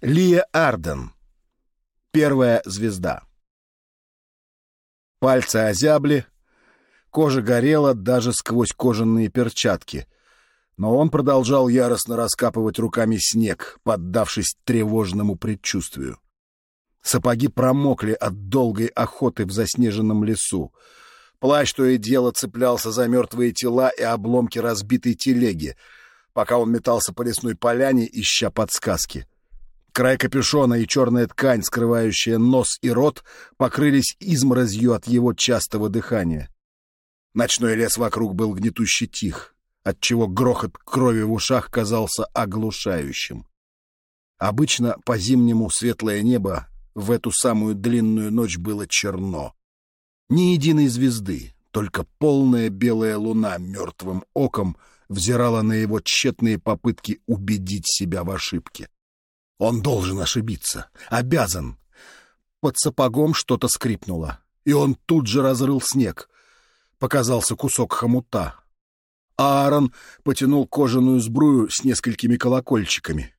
Лия Арден. Первая звезда. Пальцы озябли, кожа горела даже сквозь кожаные перчатки. Но он продолжал яростно раскапывать руками снег, поддавшись тревожному предчувствию. Сапоги промокли от долгой охоты в заснеженном лесу. Плащ то и дело цеплялся за мертвые тела и обломки разбитой телеги, пока он метался по лесной поляне, ища подсказки. Край капюшона и черная ткань, скрывающая нос и рот, покрылись изморозью от его частого дыхания. Ночной лес вокруг был гнетуще тих, отчего грохот крови в ушах казался оглушающим. Обычно по-зимнему светлое небо в эту самую длинную ночь было черно. Ни единой звезды, только полная белая луна мертвым оком взирала на его тщетные попытки убедить себя в ошибке. Он должен ошибиться, обязан. Под сапогом что-то скрипнуло, и он тут же разрыл снег. Показался кусок хомута. Аарон потянул кожаную сбрую с несколькими колокольчиками.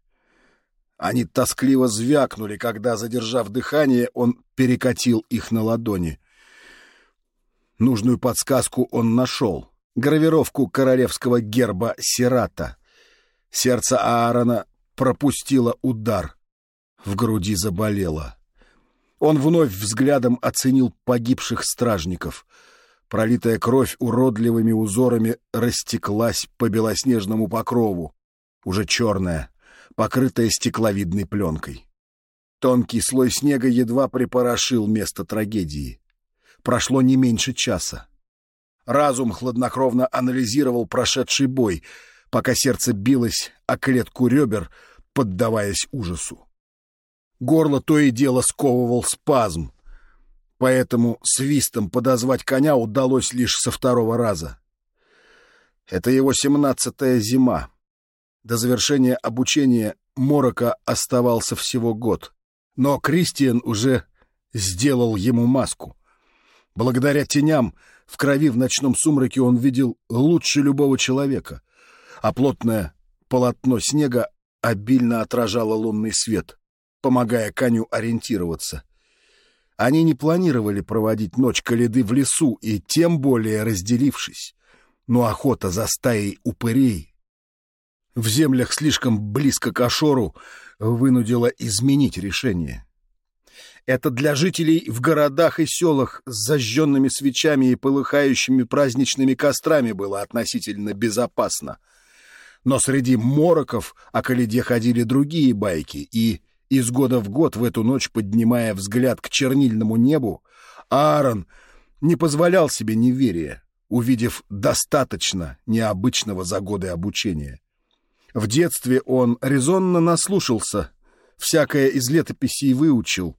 Они тоскливо звякнули, когда, задержав дыхание, он перекатил их на ладони. Нужную подсказку он нашел. Гравировку королевского герба Сирата. Сердце Аарона пропустило удар. В груди заболело. Он вновь взглядом оценил погибших стражников. Пролитая кровь уродливыми узорами растеклась по белоснежному покрову, уже черная, покрытая стекловидной пленкой. Тонкий слой снега едва припорошил место трагедии. Прошло не меньше часа. Разум хладнокровно анализировал прошедший бой, пока сердце билось о клетку ребер, поддаваясь ужасу. Горло то и дело сковывал спазм, поэтому свистом подозвать коня удалось лишь со второго раза. Это его семнадцатая зима. До завершения обучения Морока оставался всего год. Но Кристиан уже сделал ему маску. Благодаря теням в крови в ночном сумраке он видел лучше любого человека, а плотное полотно снега обильно отражало лунный свет, помогая коню ориентироваться. Они не планировали проводить ночь Каледы в лесу и тем более разделившись, но охота за стаей упырей в землях слишком близко к Ашору вынудила изменить решение. Это для жителей в городах и селах с зажженными свечами и полыхающими праздничными кострами было относительно безопасно. Но среди мороков о Каледе ходили другие байки, и из года в год в эту ночь, поднимая взгляд к чернильному небу, Аарон не позволял себе неверия, увидев достаточно необычного за годы обучения. В детстве он резонно наслушался, всякое из летописей выучил.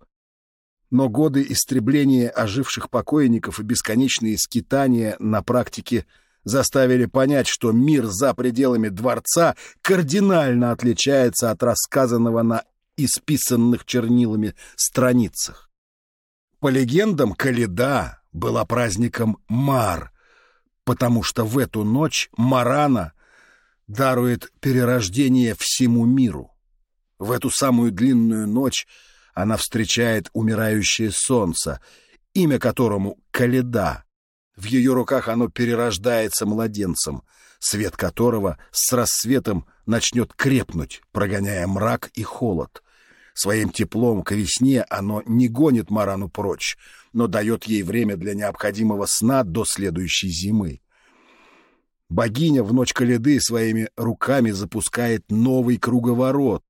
Но годы истребления оживших покойников и бесконечные скитания на практике заставили понять, что мир за пределами дворца кардинально отличается от рассказанного на исписанных чернилами страницах. По легендам, Каледа была праздником Мар, потому что в эту ночь Марана дарует перерождение всему миру. В эту самую длинную ночь она встречает умирающее солнце, имя которому — Каледа. В ее руках оно перерождается младенцем, свет которого с рассветом начнет крепнуть, прогоняя мрак и холод. Своим теплом к весне оно не гонит Марану прочь, но дает ей время для необходимого сна до следующей зимы. Богиня в ночь Каледы своими руками запускает новый круговорот,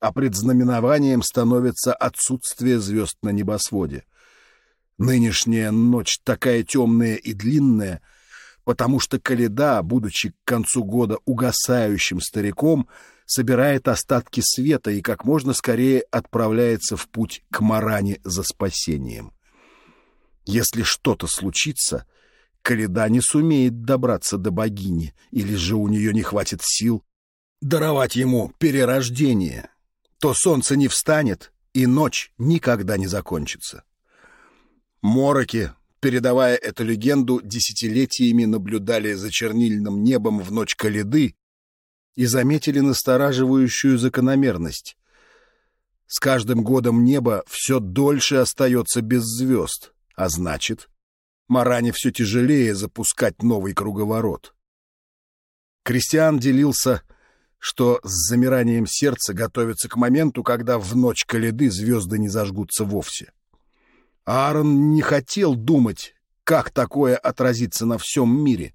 а предзнаменованием становится отсутствие звезд на небосводе. Нынешняя ночь такая темная и длинная, потому что Каледа, будучи к концу года угасающим стариком, собирает остатки света и как можно скорее отправляется в путь к Маране за спасением. Если что-то случится — Каледа не сумеет добраться до богини, или же у нее не хватит сил даровать ему перерождение, то солнце не встанет, и ночь никогда не закончится. Мороки, передавая эту легенду, десятилетиями наблюдали за чернильным небом в ночь Каледы и заметили настораживающую закономерность. С каждым годом небо все дольше остается без звезд, а значит, Маране все тяжелее запускать новый круговорот. Кристиан делился, что с замиранием сердца готовится к моменту, когда в ночь Каледы звезды не зажгутся вовсе. Аарон не хотел думать, как такое отразится на всем мире.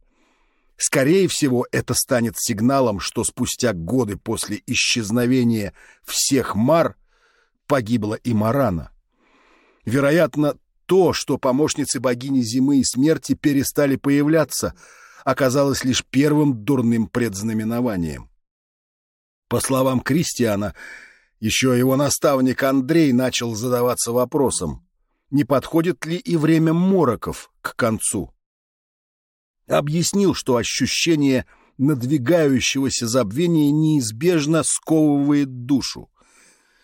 Скорее всего, это станет сигналом, что спустя годы после исчезновения всех мар погибла и Марана. Вероятно, то, что помощницы богини зимы и смерти перестали появляться, оказалось лишь первым дурным предзнаменованием. По словам Кристиана, еще его наставник Андрей начал задаваться вопросом, не подходит ли и время мороков к концу. Объяснил, что ощущение надвигающегося забвения неизбежно сковывает душу.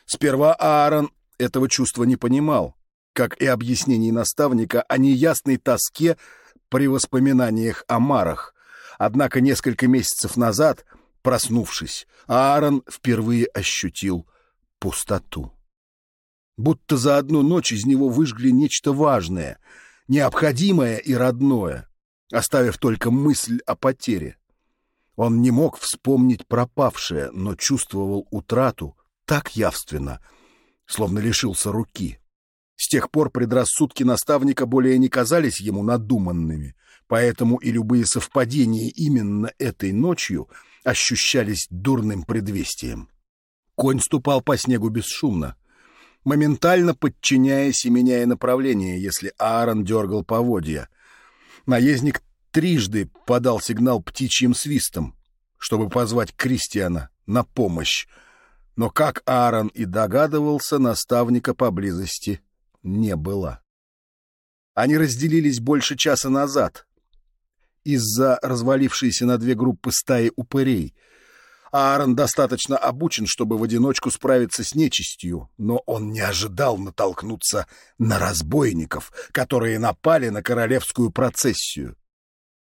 Сперва Аарон этого чувства не понимал, как и объяснений наставника о неясной тоске при воспоминаниях о Марах. Однако несколько месяцев назад, проснувшись, Аарон впервые ощутил пустоту. Будто за одну ночь из него выжгли нечто важное, необходимое и родное, оставив только мысль о потере. Он не мог вспомнить пропавшее, но чувствовал утрату так явственно, словно лишился руки. С тех пор предрассудки наставника более не казались ему надуманными, поэтому и любые совпадения именно этой ночью ощущались дурным предвестием. Конь ступал по снегу бесшумно, моментально подчиняясь и меняя направление, если Аарон дергал поводья. Наездник трижды подал сигнал птичьим свистом, чтобы позвать Кристиана на помощь, но, как Аарон и догадывался, наставника поблизости не было. Они разделились больше часа назад из-за развалившейся на две группы стаи упырей. Аарон достаточно обучен, чтобы в одиночку справиться с нечистью, но он не ожидал натолкнуться на разбойников, которые напали на королевскую процессию.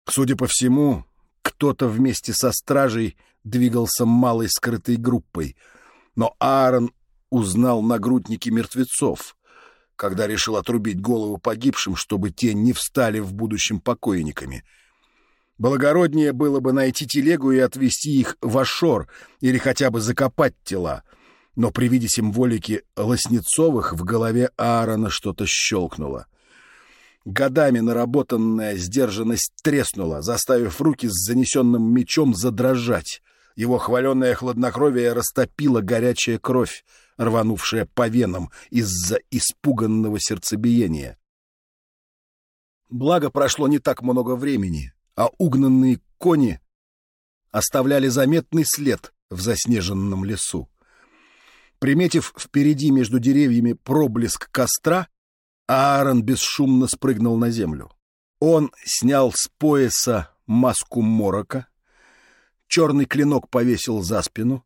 Судя по всему, кто-то вместе со стражей двигался малой скрытой группой, но Аарон узнал нагрудники мертвецов, когда решил отрубить голову погибшим, чтобы те не встали в будущем покойниками. Благороднее было бы найти телегу и отвезти их в Ашор или хотя бы закопать тела. Но при виде символики Лоснецовых в голове Аарона что-то щелкнуло. Годами наработанная сдержанность треснула, заставив руки с занесенным мечом задрожать. Его хваленное хладнокровие растопило горячая кровь, рванувшая по венам из-за испуганного сердцебиения. Благо прошло не так много времени, а угнанные кони оставляли заметный след в заснеженном лесу. Приметив впереди между деревьями проблеск костра, Аарон бесшумно спрыгнул на землю. Он снял с пояса маску морока, черный клинок повесил за спину,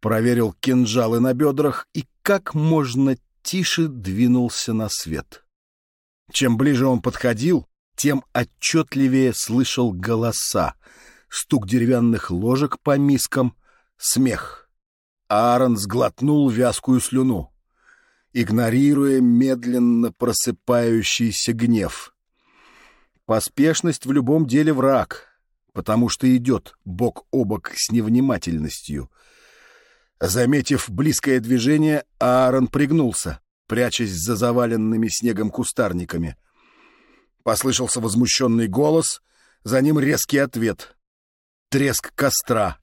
проверил кинжалы на бедрах и как можно тише двинулся на свет. Чем ближе он подходил, тем отчетливее слышал голоса, стук деревянных ложек по мискам, смех. Аарон сглотнул вязкую слюну, игнорируя медленно просыпающийся гнев. Поспешность в любом деле враг, потому что идет бок о бок с невнимательностью — Заметив близкое движение, Аарон пригнулся, прячась за заваленными снегом кустарниками. Послышался возмущенный голос, за ним резкий ответ. Треск костра.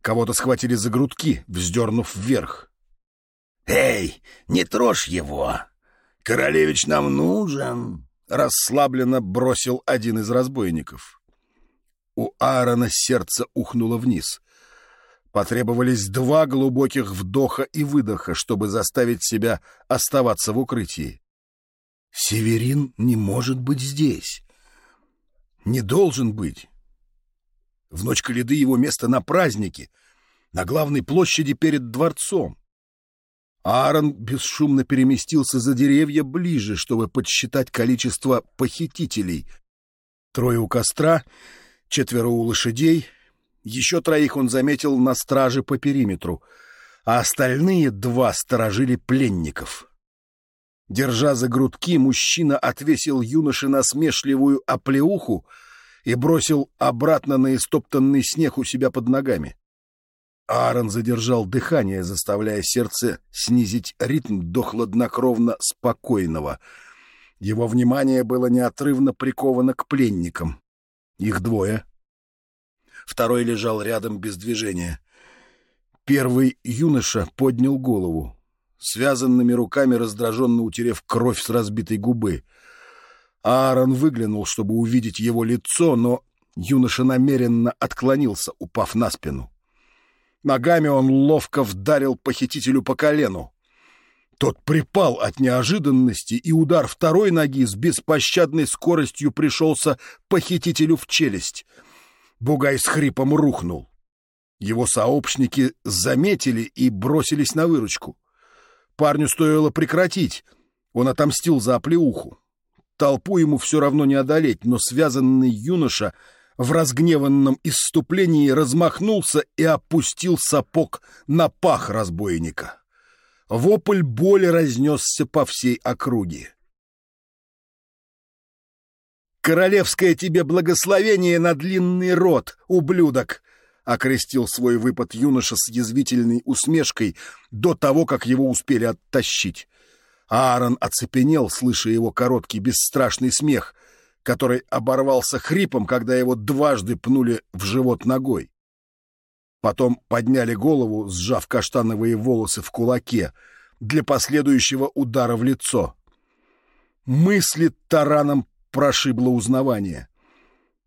Кого-то схватили за грудки, вздернув вверх. «Эй, не трожь его! Королевич нам нужен!» Расслабленно бросил один из разбойников. У Аарона сердце ухнуло вниз. Потребовались два глубоких вдоха и выдоха, чтобы заставить себя оставаться в укрытии. Северин не может быть здесь. Не должен быть. В ночь Каледы его место на празднике, на главной площади перед дворцом. Аарон бесшумно переместился за деревья ближе, чтобы подсчитать количество похитителей. Трое у костра, четверо у лошадей, еще троих он заметил на страже по периметру. а остальные два сторожили пленников. Держа за грудки, мужчина отвесил юноше насмешливую оплеуху и бросил обратно на истоптанный снег у себя под ногами. Аарон задержал дыхание, заставляя сердце снизить ритм до хладнокровно спокойного. Его внимание было неотрывно приковано к пленникам. Их двое. Второй лежал рядом без движения. Первый юноша поднял голову, связанными руками раздраженно утерев кровь с разбитой губы. Аарон выглянул, чтобы увидеть его лицо, но юноша намеренно отклонился, упав на спину. Ногами он ловко вдарил похитителю по колену. Тот припал от неожиданности, и удар второй ноги с беспощадной скоростью пришелся похитителю в челюсть. Бугай с хрипом рухнул. Его сообщники заметили и бросились на выручку. Парню стоило прекратить. Он отомстил за оплеуху. Толпу ему все равно не одолеть, но связанный юноша в разгневанном исступлении размахнулся и опустил сапог на пах разбойника. Вопль боли разнесся по всей округе. «Королевское тебе благословение на длинный рот, ублюдок!» — окрестил свой выпад юноша с язвительной усмешкой до того, как его успели оттащить. Аарон оцепенел, слыша его короткий бесстрашный смех, который оборвался хрипом, когда его дважды пнули в живот ногой. Потом подняли голову, сжав каштановые волосы в кулаке, для последующего удара в лицо. Мысли тараном прошибло узнавание.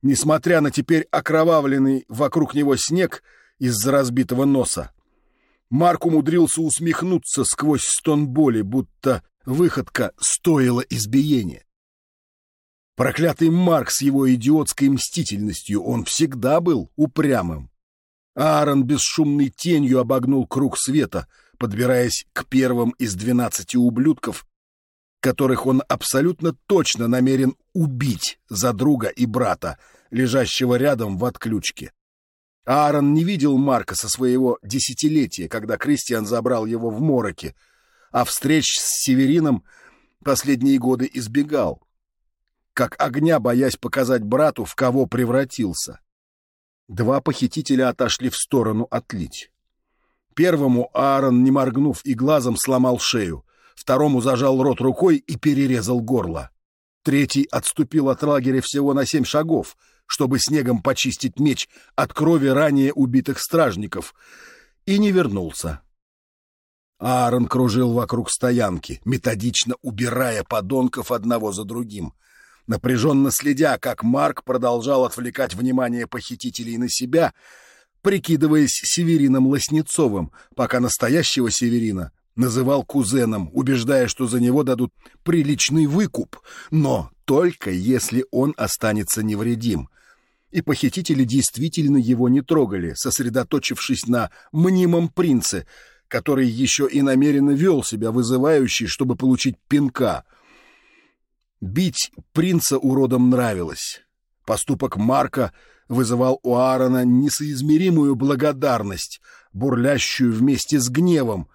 Несмотря на теперь окровавленный вокруг него снег из-за разбитого носа, Марк умудрился усмехнуться сквозь стон боли, будто выходка стоила избиения. Проклятый Марк с его идиотской мстительностью, он всегда был упрямым. Аарон бесшумной тенью обогнул круг света, подбираясь к первым из двенадцати ублюдков, которых он абсолютно точно намерен убить за друга и брата, лежащего рядом в отключке. Аарон не видел Марка со своего десятилетия, когда Кристиан забрал его в мороке, а встреч с Северином последние годы избегал как огня, боясь показать брату, в кого превратился. Два похитителя отошли в сторону отлить. Первому Аарон, не моргнув и глазом, сломал шею, второму зажал рот рукой и перерезал горло. Третий отступил от лагеря всего на семь шагов, чтобы снегом почистить меч от крови ранее убитых стражников, и не вернулся. Аарон кружил вокруг стоянки, методично убирая подонков одного за другим — напряженно следя, как Марк продолжал отвлекать внимание похитителей на себя, прикидываясь Северином Лоснецовым, пока настоящего Северина называл кузеном, убеждая, что за него дадут приличный выкуп, но только если он останется невредим. И похитители действительно его не трогали, сосредоточившись на мнимом принце, который еще и намеренно вел себя вызывающий, чтобы получить пинка — Бить принца уродом нравилось. Поступок Марка вызывал у Аарона несоизмеримую благодарность, бурлящую вместе с гневом,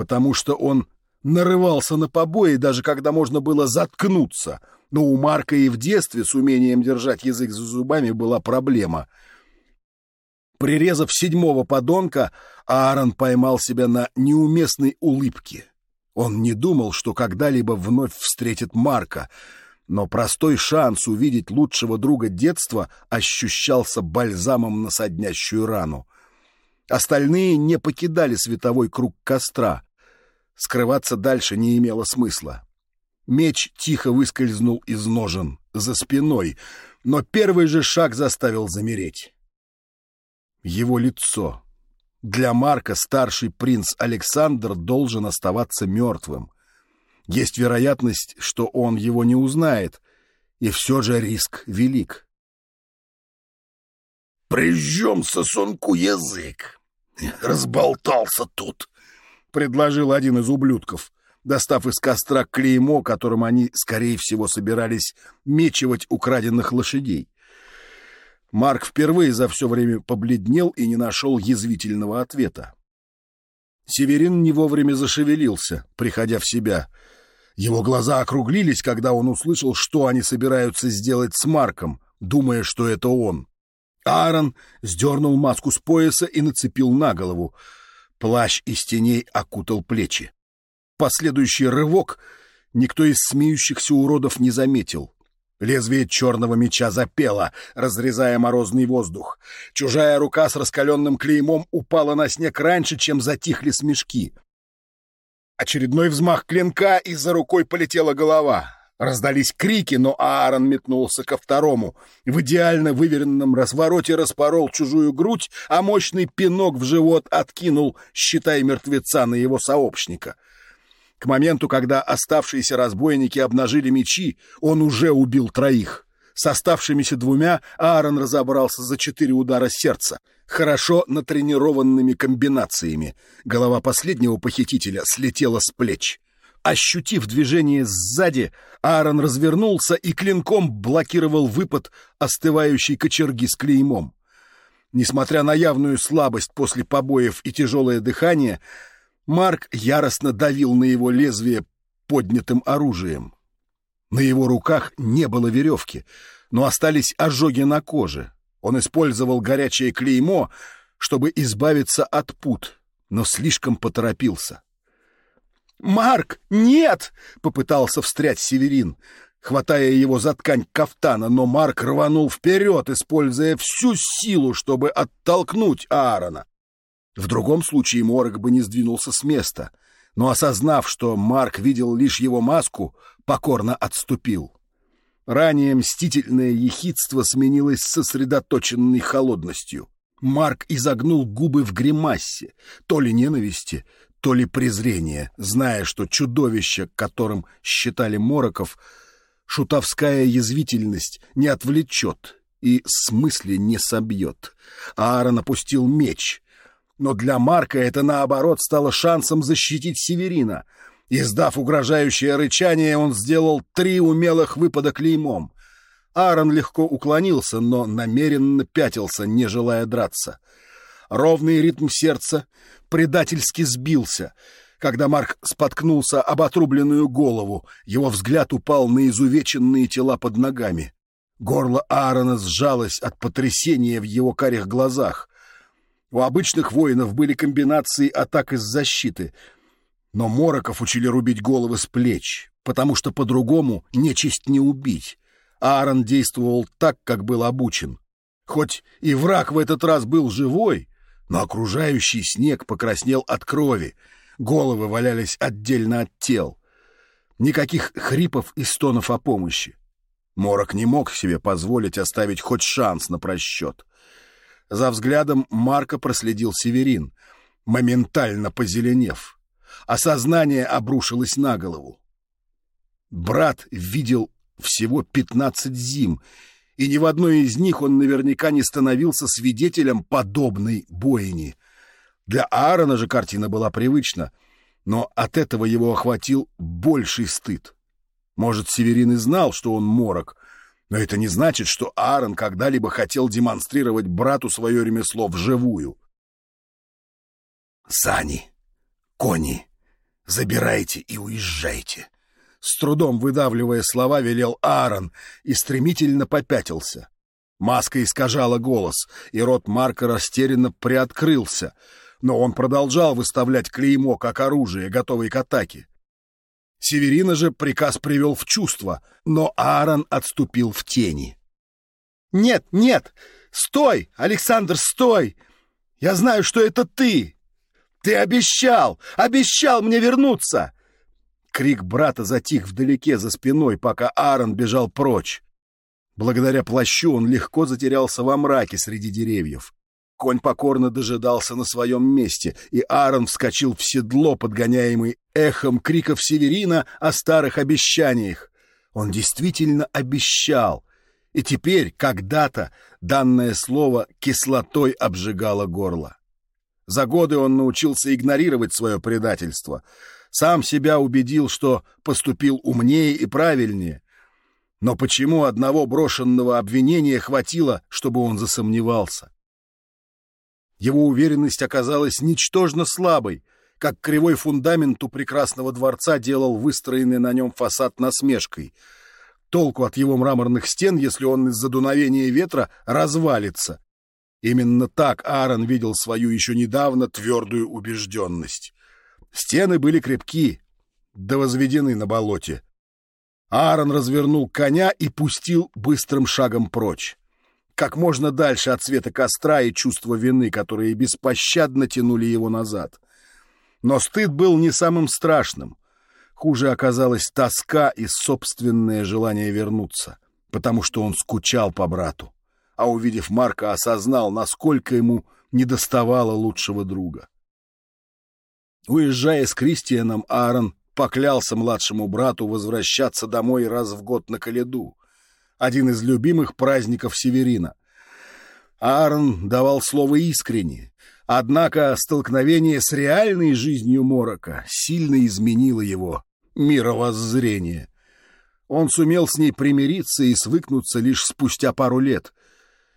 потому что он нарывался на побои, даже когда можно было заткнуться. Но у Марка и в детстве с умением держать язык за зубами была проблема. Прирезав седьмого подонка, Аарон поймал себя на неуместной улыбке. Он не думал, что когда-либо вновь встретит Марка, но простой шанс увидеть лучшего друга детства ощущался бальзамом на соднящую рану. Остальные не покидали световой круг костра. Скрываться дальше не имело смысла. Меч тихо выскользнул из ножен, за спиной, но первый же шаг заставил замереть. Его лицо, для Марка старший принц Александр должен оставаться мертвым. Есть вероятность, что он его не узнает, и все же риск велик. «Прижжем сосунку язык! Разболтался тут!» — предложил один из ублюдков, достав из костра клеймо, которым они, скорее всего, собирались мечивать украденных лошадей. Марк впервые за все время побледнел и не нашел язвительного ответа. Северин не вовремя зашевелился, приходя в себя. Его глаза округлились, когда он услышал, что они собираются сделать с Марком, думая, что это он. Аарон сдернул маску с пояса и нацепил на голову. Плащ из теней окутал плечи. Последующий рывок никто из смеющихся уродов не заметил. Лезвие черного меча запело, разрезая морозный воздух. Чужая рука с раскаленным клеймом упала на снег раньше, чем затихли смешки. Очередной взмах клинка, и за рукой полетела голова. Раздались крики, но Аарон метнулся ко второму. В идеально выверенном развороте распорол чужую грудь, а мощный пинок в живот откинул, считай мертвеца на его сообщника — к моменту, когда оставшиеся разбойники обнажили мечи, он уже убил троих. С оставшимися двумя Аарон разобрался за четыре удара сердца, хорошо натренированными комбинациями. Голова последнего похитителя слетела с плеч. Ощутив движение сзади, Аарон развернулся и клинком блокировал выпад остывающей кочерги с клеймом. Несмотря на явную слабость после побоев и тяжелое дыхание, Марк яростно давил на его лезвие поднятым оружием. На его руках не было веревки, но остались ожоги на коже. Он использовал горячее клеймо, чтобы избавиться от пут, но слишком поторопился. «Марк, нет!» — попытался встрять Северин, хватая его за ткань кафтана, но Марк рванул вперед, используя всю силу, чтобы оттолкнуть Аарона. В другом случае Морок бы не сдвинулся с места, но, осознав, что Марк видел лишь его маску, покорно отступил. Ранее мстительное ехидство сменилось сосредоточенной холодностью. Марк изогнул губы в гримасе, то ли ненависти, то ли презрения, зная, что чудовище, которым считали Мороков, шутовская язвительность не отвлечет и смысле не собьет. Аарон опустил меч — но для Марка это, наоборот, стало шансом защитить Северина. Издав угрожающее рычание, он сделал три умелых выпада клеймом. Аарон легко уклонился, но намеренно пятился, не желая драться. Ровный ритм сердца предательски сбился. Когда Марк споткнулся об отрубленную голову, его взгляд упал на изувеченные тела под ногами. Горло Аарона сжалось от потрясения в его карих глазах. У обычных воинов были комбинации атак из защиты, но Мороков учили рубить головы с плеч, потому что по-другому нечисть не убить. Аарон действовал так, как был обучен. Хоть и враг в этот раз был живой, но окружающий снег покраснел от крови, головы валялись отдельно от тел. Никаких хрипов и стонов о помощи. Морок не мог себе позволить оставить хоть шанс на просчет. За взглядом Марка проследил Северин, моментально позеленев. Осознание обрушилось на голову. Брат видел всего пятнадцать зим, и ни в одной из них он наверняка не становился свидетелем подобной бойни. Для Аарона же картина была привычна, но от этого его охватил больший стыд. Может, Северин и знал, что он морок, но это не значит, что Аарон когда-либо хотел демонстрировать брату свое ремесло вживую. «Сани, кони, забирайте и уезжайте!» С трудом выдавливая слова, велел Аарон и стремительно попятился. Маска искажала голос, и рот Марка растерянно приоткрылся, но он продолжал выставлять клеймо как оружие, готовое к атаке. Северина же приказ привел в чувство, но Аарон отступил в тени. «Нет, нет! Стой, Александр, стой! Я знаю, что это ты! Ты обещал! Обещал мне вернуться!» Крик брата затих вдалеке за спиной, пока Аарон бежал прочь. Благодаря плащу он легко затерялся во мраке среди деревьев. Конь покорно дожидался на своем месте, и Аарон вскочил в седло, подгоняемый эхом криков Северина о старых обещаниях. Он действительно обещал, и теперь, когда-то, данное слово кислотой обжигало горло. За годы он научился игнорировать свое предательство, сам себя убедил, что поступил умнее и правильнее. Но почему одного брошенного обвинения хватило, чтобы он засомневался? Его уверенность оказалась ничтожно слабой, как кривой фундамент у прекрасного дворца делал выстроенный на нем фасад насмешкой. Толку от его мраморных стен, если он из-за дуновения ветра развалится. Именно так Аарон видел свою еще недавно твердую убежденность. Стены были крепки, да возведены на болоте. Аарон развернул коня и пустил быстрым шагом прочь. Как можно дальше от света костра и чувства вины, которые беспощадно тянули его назад. Но стыд был не самым страшным. Хуже оказалась тоска и собственное желание вернуться, потому что он скучал по брату, а увидев Марка, осознал, насколько ему недоставало лучшего друга. Уезжая с Кристианом, Аарон поклялся младшему брату возвращаться домой раз в год на Каледу, один из любимых праздников Северина. Аарон давал слово искренне, однако столкновение с реальной жизнью Морока сильно изменило его мировоззрение. Он сумел с ней примириться и свыкнуться лишь спустя пару лет.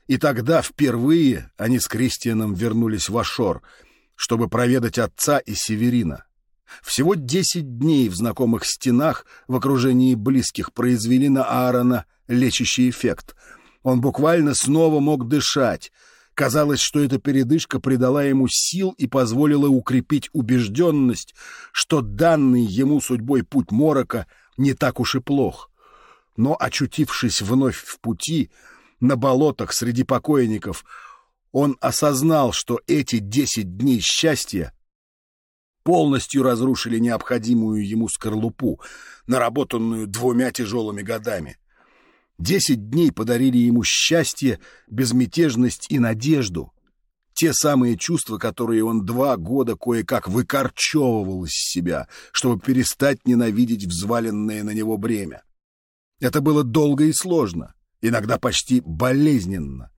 И тогда впервые они с Кристианом вернулись в Ашор, чтобы проведать отца и Северина. Всего десять дней в знакомых стенах в окружении близких произвели на Аарона лечащий эффект. Он буквально снова мог дышать. Казалось, что эта передышка придала ему сил и позволила укрепить убежденность, что данный ему судьбой путь Морока не так уж и плох. Но, очутившись вновь в пути, на болотах среди покойников, он осознал, что эти десять дней счастья полностью разрушили необходимую ему скорлупу, наработанную двумя тяжелыми годами. Десять дней подарили ему счастье, безмятежность и надежду. Те самые чувства, которые он два года кое-как выкорчевывал из себя, чтобы перестать ненавидеть взваленное на него бремя. Это было долго и сложно, иногда почти болезненно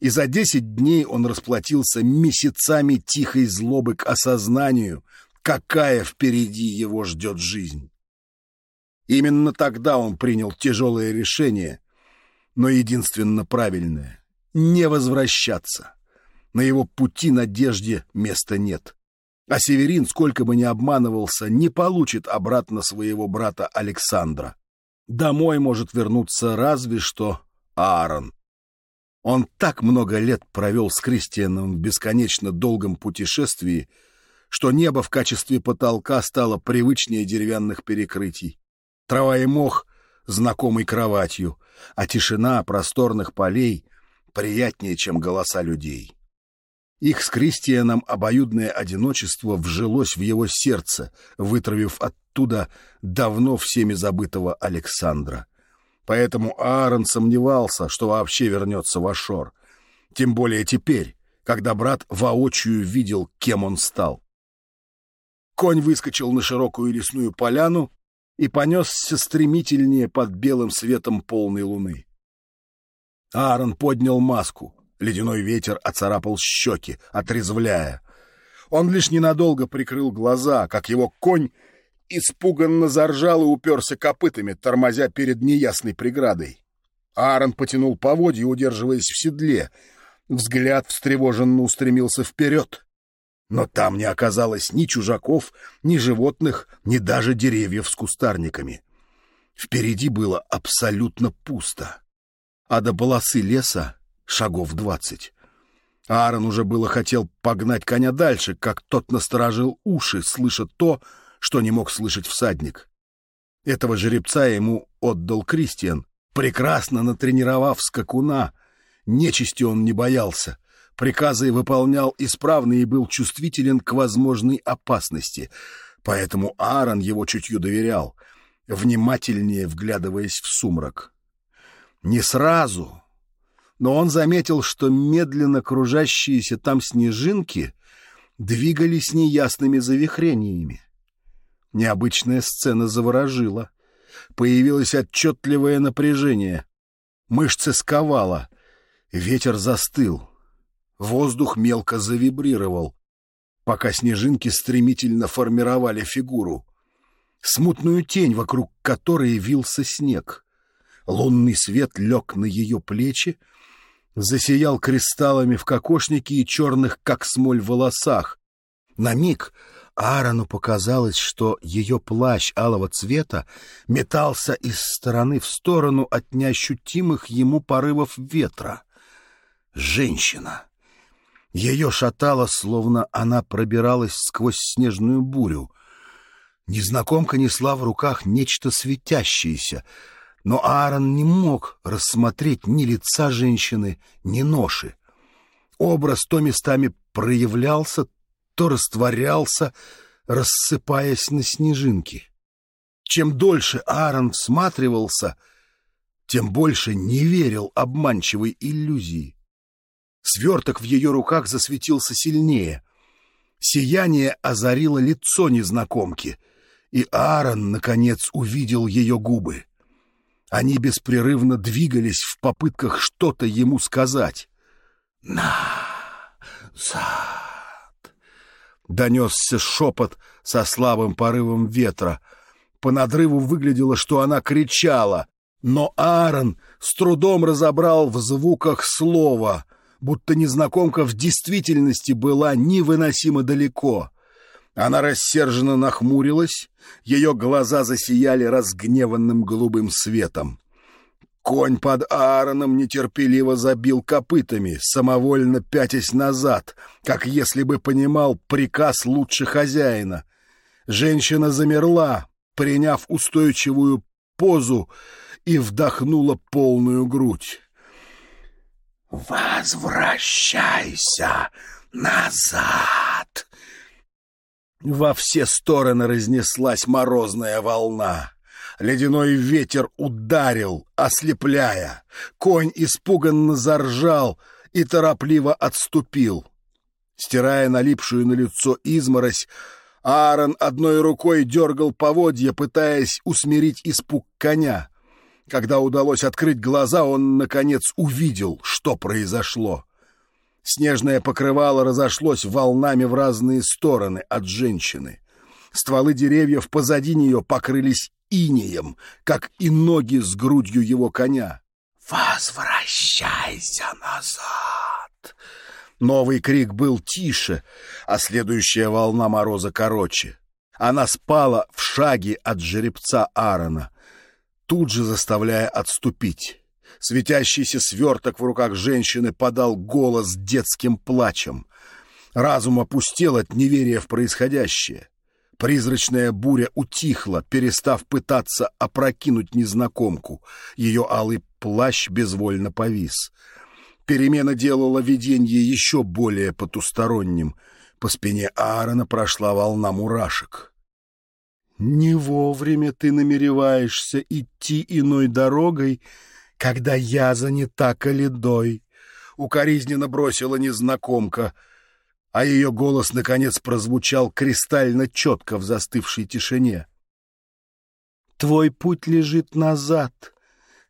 и за десять дней он расплатился месяцами тихой злобы к осознанию, какая впереди его ждет жизнь. Именно тогда он принял тяжелое решение, но единственно правильное — не возвращаться. На его пути надежде места нет. А Северин, сколько бы ни обманывался, не получит обратно своего брата Александра. Домой может вернуться разве что Аарон. Он так много лет провел с Кристианом в бесконечно долгом путешествии, что небо в качестве потолка стало привычнее деревянных перекрытий. Трава и мох — знакомой кроватью, а тишина просторных полей приятнее, чем голоса людей. Их с Кристианом обоюдное одиночество вжилось в его сердце, вытравив оттуда давно всеми забытого Александра. Поэтому Аарон сомневался, что вообще вернется в Ашор. Тем более теперь, когда брат воочию видел, кем он стал. Конь выскочил на широкую лесную поляну и понесся стремительнее под белым светом полной луны. Аарон поднял маску. Ледяной ветер оцарапал щеки, отрезвляя. Он лишь ненадолго прикрыл глаза, как его конь испуганно заржал и уперся копытами, тормозя перед неясной преградой. Аарон потянул поводья, удерживаясь в седле. Взгляд встревоженно устремился вперед. Но там не оказалось ни чужаков, ни животных, ни даже деревьев с кустарниками. Впереди было абсолютно пусто. А до полосы леса шагов двадцать. Аарон уже было хотел погнать коня дальше, как тот насторожил уши, слыша то, что не мог слышать всадник. Этого жеребца ему отдал Кристиан, прекрасно натренировав скакуна. Нечисти он не боялся. Приказы выполнял исправно и был чувствителен к возможной опасности. Поэтому Аарон его чутью доверял, внимательнее вглядываясь в сумрак. Не сразу, но он заметил, что медленно кружащиеся там снежинки двигались неясными завихрениями. Необычная сцена заворожила. Появилось отчетливое напряжение. Мышцы сковало. Ветер застыл. Воздух мелко завибрировал, пока снежинки стремительно формировали фигуру. Смутную тень, вокруг которой вился снег. Лунный свет лег на ее плечи, засиял кристаллами в кокошнике и черных, как смоль, волосах. На миг Аарону показалось, что ее плащ алого цвета метался из стороны в сторону от неощутимых ему порывов ветра. Женщина. Ее шатало, словно она пробиралась сквозь снежную бурю. Незнакомка несла в руках нечто светящееся, но Аарон не мог рассмотреть ни лица женщины, ни ноши. Образ то местами проявлялся, то растворялся, рассыпаясь на снежинки. Чем дольше Аарон всматривался, тем больше не верил обманчивой иллюзии. Сверток в ее руках засветился сильнее. Сияние озарило лицо незнакомки, и Аарон, наконец, увидел ее губы. Они беспрерывно двигались в попытках что-то ему сказать. «На-за!» Донесся шепот со слабым порывом ветра. По надрыву выглядело, что она кричала, но Аарон с трудом разобрал в звуках слова, будто незнакомка в действительности была невыносимо далеко. Она рассерженно нахмурилась, ее глаза засияли разгневанным голубым светом. Конь под Аароном нетерпеливо забил копытами, самовольно пятясь назад, как если бы понимал приказ лучше хозяина. Женщина замерла, приняв устойчивую позу, и вдохнула полную грудь. «Возвращайся назад!» Во все стороны разнеслась морозная волна. Ледяной ветер ударил, ослепляя. Конь испуганно заржал и торопливо отступил. Стирая налипшую на лицо изморозь, Аарон одной рукой дергал поводья, пытаясь усмирить испуг коня. Когда удалось открыть глаза, он, наконец, увидел, что произошло. Снежное покрывало разошлось волнами в разные стороны от женщины. Стволы деревьев позади нее покрылись инеем, как и ноги с грудью его коня. «Возвращайся назад!» Новый крик был тише, а следующая волна мороза короче. Она спала в шаге от жеребца Аарона, тут же заставляя отступить. Светящийся сверток в руках женщины подал голос детским плачем. Разум опустел от неверия в происходящее. Призрачная буря утихла, перестав пытаться опрокинуть незнакомку. Ее алый плащ безвольно повис. Перемена делала видение еще более потусторонним. По спине Аарона прошла волна мурашек. «Не вовремя ты намереваешься идти иной дорогой, когда я занята каледой», — укоризненно бросила незнакомка — а ее голос, наконец, прозвучал кристально четко в застывшей тишине. «Твой путь лежит назад.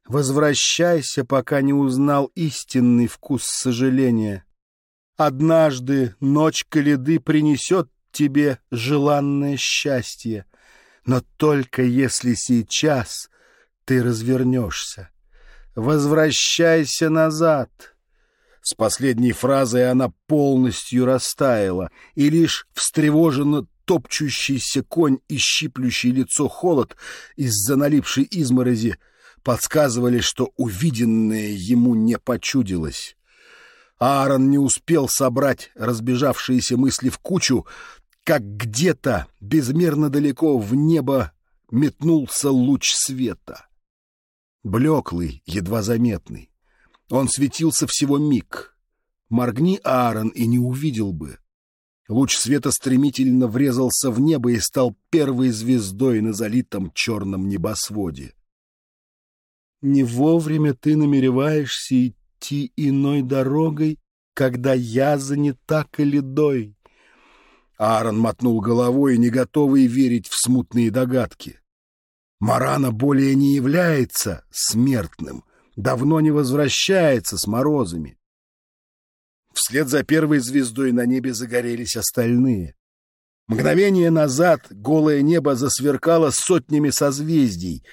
Возвращайся, пока не узнал истинный вкус сожаления. Однажды ночь Каледы принесет тебе желанное счастье, но только если сейчас ты развернешься. Возвращайся назад». С последней фразой она полностью растаяла, и лишь встревоженно топчущийся конь и щиплющий лицо холод из-за налипшей изморози подсказывали, что увиденное ему не почудилось. Аарон не успел собрать разбежавшиеся мысли в кучу, как где-то безмерно далеко в небо метнулся луч света. Блеклый, едва заметный. Он светился всего миг. Моргни, Аарон, и не увидел бы. Луч света стремительно врезался в небо и стал первой звездой на залитом черном небосводе. «Не вовремя ты намереваешься идти иной дорогой, когда я занята каледой». Аарон мотнул головой, не готовый верить в смутные догадки. Марана более не является смертным, давно не возвращается с морозами. Вслед за первой звездой на небе загорелись остальные. Мгновение назад голое небо засверкало сотнями созвездий.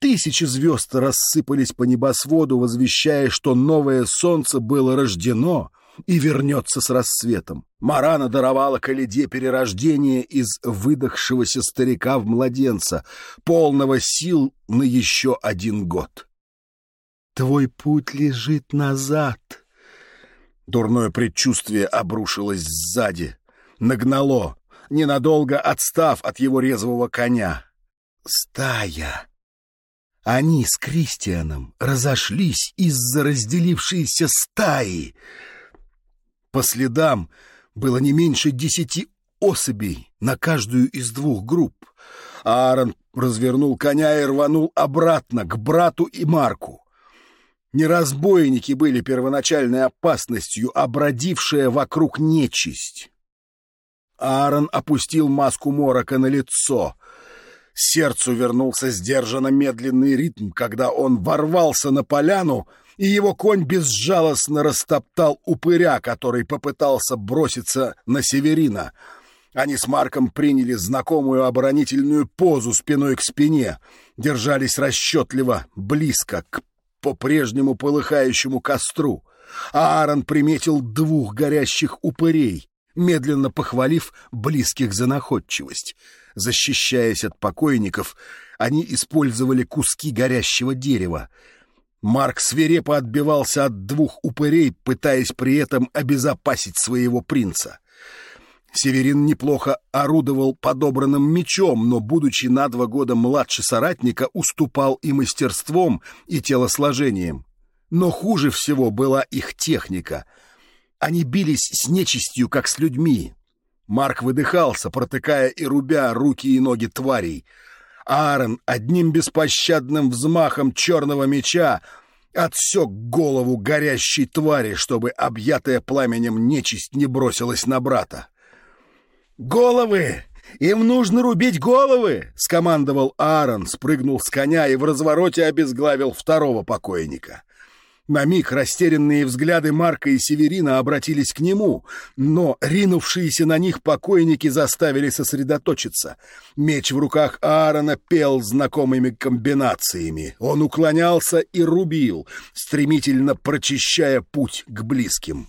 Тысячи звезд рассыпались по небосводу, возвещая, что новое солнце было рождено, и вернется с рассветом. Марана даровала Каледе перерождение из выдохшегося старика в младенца, полного сил на еще один год. «Твой путь лежит назад». Дурное предчувствие обрушилось сзади, нагнало, ненадолго отстав от его резвого коня. «Стая!» Они с Кристианом разошлись из-за разделившейся стаи. По следам было не меньше десяти особей на каждую из двух групп. Аарон развернул коня и рванул обратно к брату и Марку. Не разбойники были первоначальной опасностью, а вокруг нечисть. Аарон опустил маску морока на лицо. Сердцу вернулся сдержанно медленный ритм, когда он ворвался на поляну, и его конь безжалостно растоптал упыря, который попытался броситься на Северина. Они с Марком приняли знакомую оборонительную позу спиной к спине, держались расчетливо, близко, к по-прежнему полыхающему костру. Аарон приметил двух горящих упырей, медленно похвалив близких за находчивость. Защищаясь от покойников, они использовали куски горящего дерева. Марк свирепо отбивался от двух упырей, пытаясь при этом обезопасить своего принца. Северин неплохо орудовал подобранным мечом, но, будучи на два года младше соратника, уступал и мастерством, и телосложением. Но хуже всего была их техника — они бились с нечистью, как с людьми. Марк выдыхался, протыкая и рубя руки и ноги тварей. Аарон одним беспощадным взмахом черного меча отсек голову горящей твари, чтобы объятая пламенем нечисть не бросилась на брата. «Головы! Им нужно рубить головы!» — скомандовал Аарон, спрыгнул с коня и в развороте обезглавил второго покойника. На миг растерянные взгляды Марка и Северина обратились к нему, но ринувшиеся на них покойники заставили сосредоточиться. Меч в руках Аарона пел знакомыми комбинациями. Он уклонялся и рубил, стремительно прочищая путь к близким.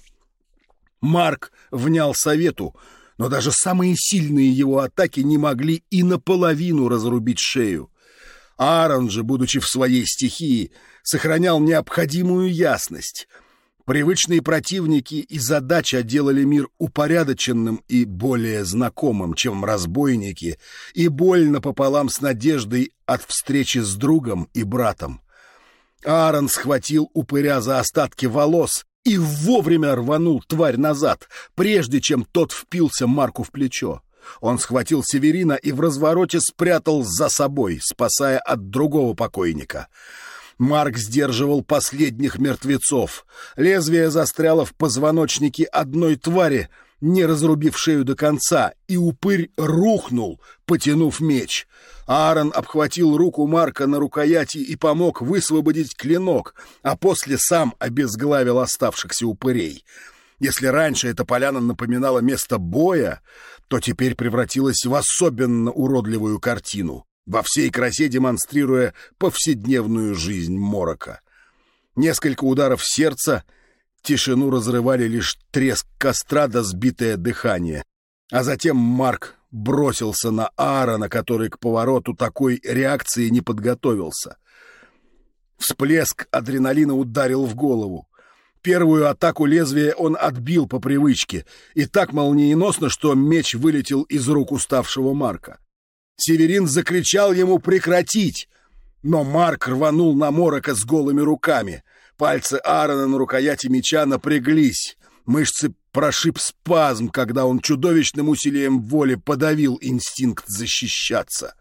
Марк внял совету, но даже самые сильные его атаки не могли и наполовину разрубить шею. Аарон же, будучи в своей стихии, сохранял необходимую ясность. Привычные противники и задача делали мир упорядоченным и более знакомым, чем разбойники, и больно пополам с надеждой от встречи с другом и братом. Аарон схватил упыря за остатки волос и вовремя рванул тварь назад, прежде чем тот впился Марку в плечо. Он схватил Северина и в развороте спрятал за собой, спасая от другого покойника. Марк сдерживал последних мертвецов. Лезвие застряло в позвоночнике одной твари, не разрубив шею до конца, и упырь рухнул, потянув меч. Аарон обхватил руку Марка на рукояти и помог высвободить клинок, а после сам обезглавил оставшихся упырей. Если раньше эта поляна напоминала место боя, то теперь превратилась в особенно уродливую картину во всей красе демонстрируя повседневную жизнь морока. Несколько ударов сердца, тишину разрывали лишь треск костра да сбитое дыхание. А затем Марк бросился на Аарона, который к повороту такой реакции не подготовился. Всплеск адреналина ударил в голову. Первую атаку лезвия он отбил по привычке, и так молниеносно, что меч вылетел из рук уставшего Марка. Северин закричал ему прекратить, но Марк рванул на Морока с голыми руками. Пальцы Аарона на рукояти меча напряглись. Мышцы прошиб спазм, когда он чудовищным усилием воли подавил инстинкт защищаться.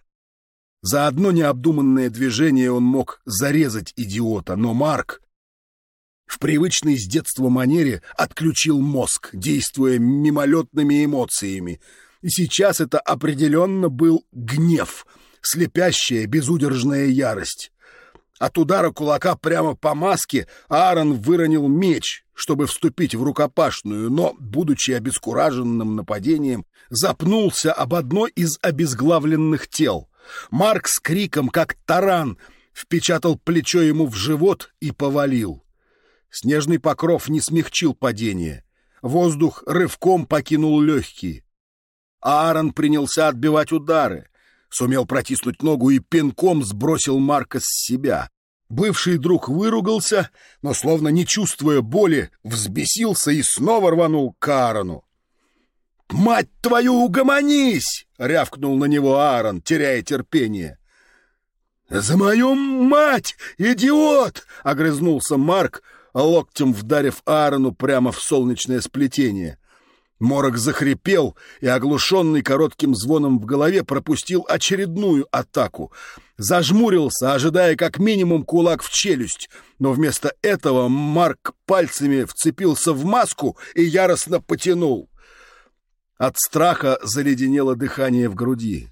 За одно необдуманное движение он мог зарезать идиота, но Марк в привычной с детства манере отключил мозг, действуя мимолетными эмоциями — и сейчас это определенно был гнев, слепящая, безудержная ярость. От удара кулака прямо по маске Аарон выронил меч, чтобы вступить в рукопашную, но, будучи обескураженным нападением, запнулся об одно из обезглавленных тел. Марк с криком, как таран, впечатал плечо ему в живот и повалил. Снежный покров не смягчил падение — Воздух рывком покинул легкие. Аарон принялся отбивать удары. Сумел протиснуть ногу и пинком сбросил Марка с себя. Бывший друг выругался, но, словно не чувствуя боли, взбесился и снова рванул к. «Мать твою, угомонись!» — рявкнул на него Аарон, теряя терпение. «За мою мать, идиот!» — огрызнулся Марк, локтем вдарив Аарону прямо в солнечное сплетение. Морок захрипел и, оглушенный коротким звоном в голове, пропустил очередную атаку. Зажмурился, ожидая как минимум кулак в челюсть, но вместо этого Марк пальцами вцепился в маску и яростно потянул. От страха заледенело дыхание в груди.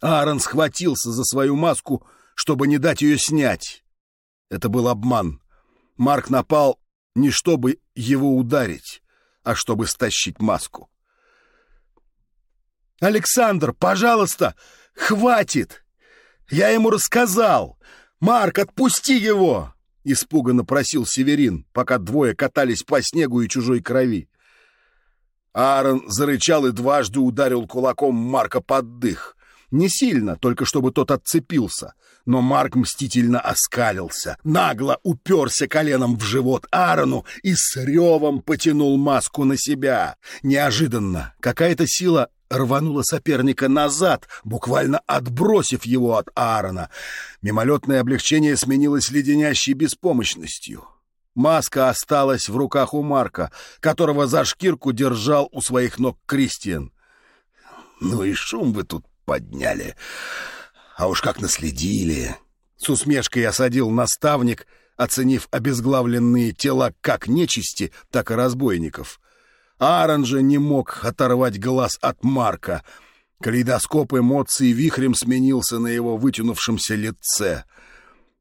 Аарон схватился за свою маску, чтобы не дать ее снять. Это был обман. Марк напал не чтобы его ударить, а чтобы стащить маску. «Александр, пожалуйста, хватит! Я ему рассказал! Марк, отпусти его!» — испуганно просил Северин, пока двое катались по снегу и чужой крови. Аарон зарычал и дважды ударил кулаком Марка под дых. Не сильно, только чтобы тот отцепился. Но Марк мстительно оскалился, нагло уперся коленом в живот Аарону и с ревом потянул маску на себя. Неожиданно какая-то сила рванула соперника назад, буквально отбросив его от Аарона. Мимолетное облегчение сменилось леденящей беспомощностью. Маска осталась в руках у Марка, которого за шкирку держал у своих ног Кристиан. «Ну и шум вы тут подняли. А уж как наследили!» С усмешкой осадил наставник, оценив обезглавленные тела как нечисти, так и разбойников. Аарон же не мог оторвать глаз от Марка. Калейдоскоп эмоций вихрем сменился на его вытянувшемся лице —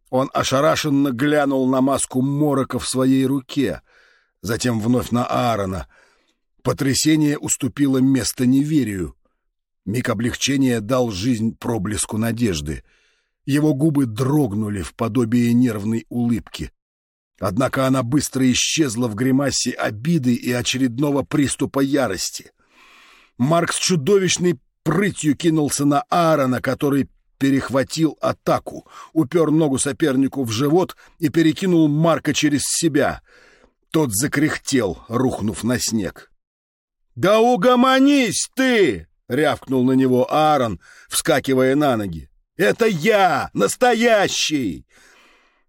он ошарашенно глянул на маску морока в своей руке, затем вновь на Аарона. Потрясение уступило место неверию. Миг облегчения дал жизнь проблеску надежды. Его губы дрогнули в подобие нервной улыбки. Однако она быстро исчезла в гримасе обиды и очередного приступа ярости. Марк с чудовищной прытью кинулся на Аарона, который перехватил атаку, упер ногу сопернику в живот и перекинул Марка через себя. Тот закряхтел, рухнув на снег. «Да угомонись ты!» — рявкнул на него Аарон, вскакивая на ноги. «Это я! Настоящий!»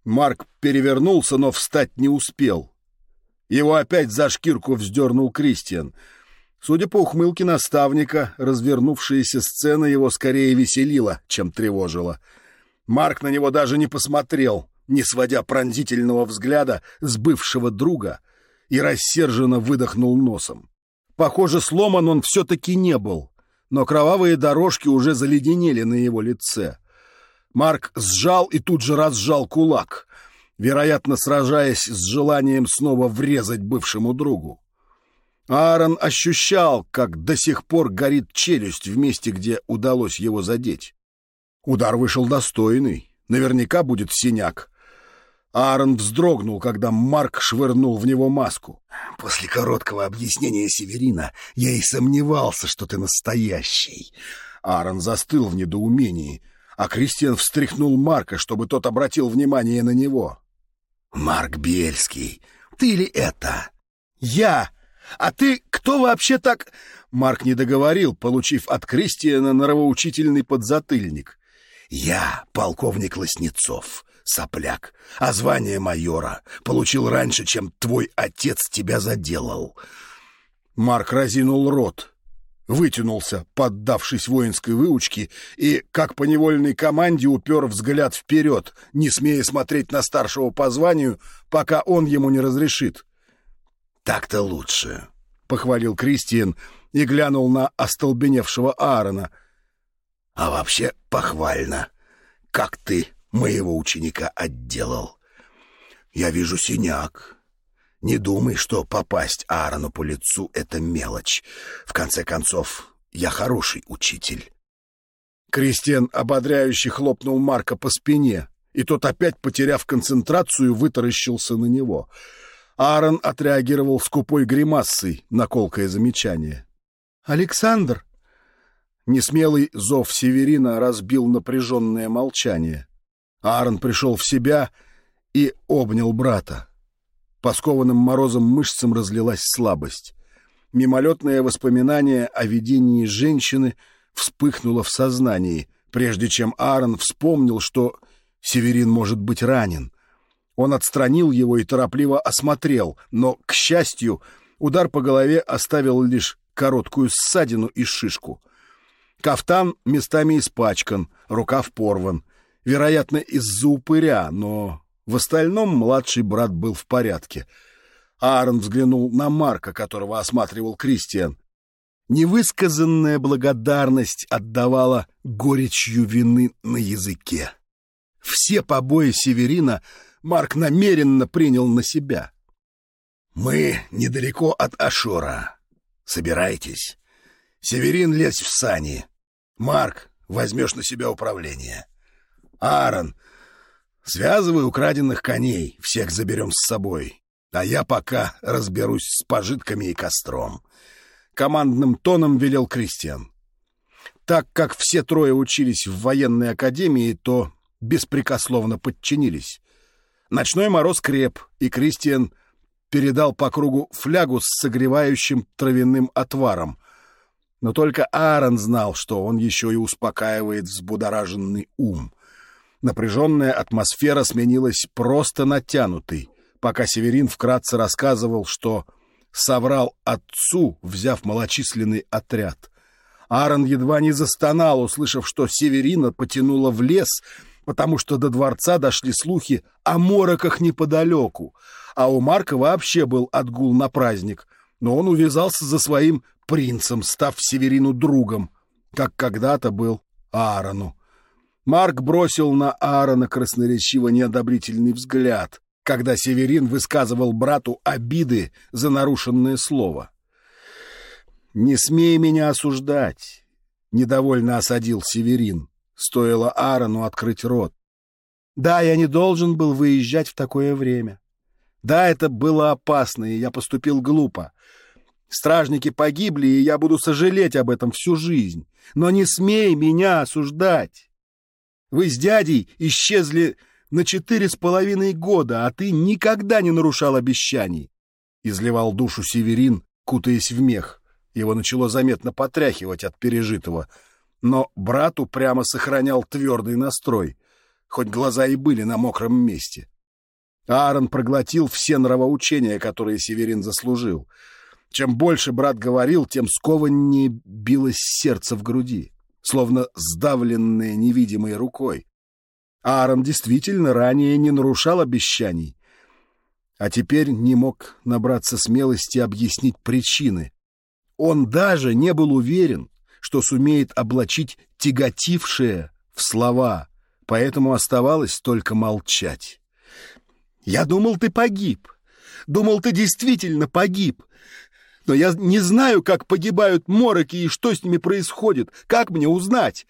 Марк перевернулся, но встать не успел. Его опять за шкирку вздернул Кристиан — Судя по ухмылке наставника, развернувшаяся сцена его скорее веселила, чем тревожила. Марк на него даже не посмотрел, не сводя пронзительного взгляда с бывшего друга, и рассерженно выдохнул носом. Похоже, сломан он все-таки не был, но кровавые дорожки уже заледенели на его лице. Марк сжал и тут же разжал кулак, вероятно, сражаясь с желанием снова врезать бывшему другу. Аарон ощущал, как до сих пор горит челюсть в месте, где удалось его задеть. Удар вышел достойный, наверняка будет синяк. Аарон вздрогнул, когда Марк швырнул в него маску. «После короткого объяснения Северина я и сомневался, что ты настоящий». Аарон застыл в недоумении, а Кристиан встряхнул Марка, чтобы тот обратил внимание на него. «Марк Бельский, ты ли это?» «Я!» А ты кто вообще так...» Марк не договорил, получив от Кристиана норовоучительный подзатыльник. «Я полковник Лоснецов, сопляк, а звание майора получил раньше, чем твой отец тебя заделал». Марк разинул рот, вытянулся, поддавшись воинской выучке, и, как по невольной команде, упер взгляд вперед, не смея смотреть на старшего по званию, пока он ему не разрешит. «Так-то лучше», — похвалил Кристиан и глянул на остолбеневшего Аарона. «А вообще похвально. Как ты моего ученика отделал? Я вижу синяк. Не думай, что попасть Аарону по лицу — это мелочь. В конце концов, я хороший учитель». Кристиан ободряюще хлопнул Марка по спине, и тот опять, потеряв концентрацию, вытаращился на него — Аарон отреагировал скупой гримассой на колкое замечание. «Александр!» Несмелый зов Северина разбил напряженное молчание. Аарон пришел в себя и обнял брата. По скованным морозом мышцам разлилась слабость. Мимолетное воспоминание о видении женщины вспыхнуло в сознании, прежде чем Аарон вспомнил, что Северин может быть ранен. Он отстранил его и торопливо осмотрел, но, к счастью, удар по голове оставил лишь короткую ссадину и шишку. Кафтан местами испачкан, рукав порван. Вероятно, из-за упыря, но в остальном младший брат был в порядке. Аарон взглянул на Марка, которого осматривал Кристиан. Невысказанная благодарность отдавала горечью вины на языке. Все побои Северина Марк намеренно принял на себя. «Мы недалеко от Ашора. Собирайтесь. Северин лезь в сани. Марк, возьмешь на себя управление. Аарон, связывай украденных коней, всех заберем с собой. А я пока разберусь с пожитками и костром». Командным тоном велел Кристиан. Так как все трое учились в военной академии, то беспрекословно подчинились. Ночной мороз креп, и Кристиан передал по кругу флягу с согревающим травяным отваром. Но только Аарон знал, что он еще и успокаивает взбудораженный ум. Напряженная атмосфера сменилась просто натянутой, пока Северин вкратце рассказывал, что соврал отцу, взяв малочисленный отряд. Аарон едва не застонал, услышав, что Северина потянула в лес — потому что до дворца дошли слухи о мороках неподалеку, а у Марка вообще был отгул на праздник, но он увязался за своим принцем, став Северину другом, как когда-то был Аарону. Марк бросил на Аарона красноречиво неодобрительный взгляд, когда Северин высказывал брату обиды за нарушенное слово. «Не смей меня осуждать», — недовольно осадил Северин. Стоило Аарону открыть рот. Да, я не должен был выезжать в такое время. Да, это было опасно, и я поступил глупо. Стражники погибли, и я буду сожалеть об этом всю жизнь. Но не смей меня осуждать. Вы с дядей исчезли на четыре с половиной года, а ты никогда не нарушал обещаний. Изливал душу Северин, кутаясь в мех. Его начало заметно потряхивать от пережитого — но брат упрямо сохранял твердый настрой, хоть глаза и были на мокром месте. Аарон проглотил все нравоучения, которые Северин заслужил. Чем больше брат говорил, тем скованнее билось сердце в груди, словно сдавленное невидимой рукой. Аарон действительно ранее не нарушал обещаний, а теперь не мог набраться смелости объяснить причины. Он даже не был уверен, что сумеет облачить тяготившее в слова, поэтому оставалось только молчать. «Я думал, ты погиб. Думал, ты действительно погиб. Но я не знаю, как погибают мороки и что с ними происходит. Как мне узнать?»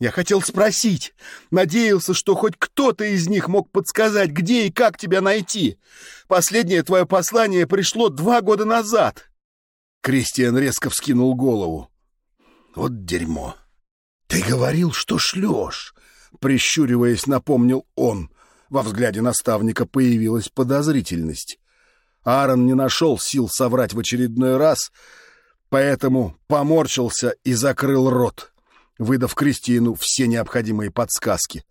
Я хотел спросить. Надеялся, что хоть кто-то из них мог подсказать, где и как тебя найти. Последнее твое послание пришло два года назад. Кристиан резко вскинул голову. Вот дерьмо. Ты говорил, что шлешь. Прищуриваясь, напомнил он. Во взгляде наставника появилась подозрительность. Аарон не нашел сил соврать в очередной раз, поэтому поморщился и закрыл рот, выдав Кристину все необходимые подсказки.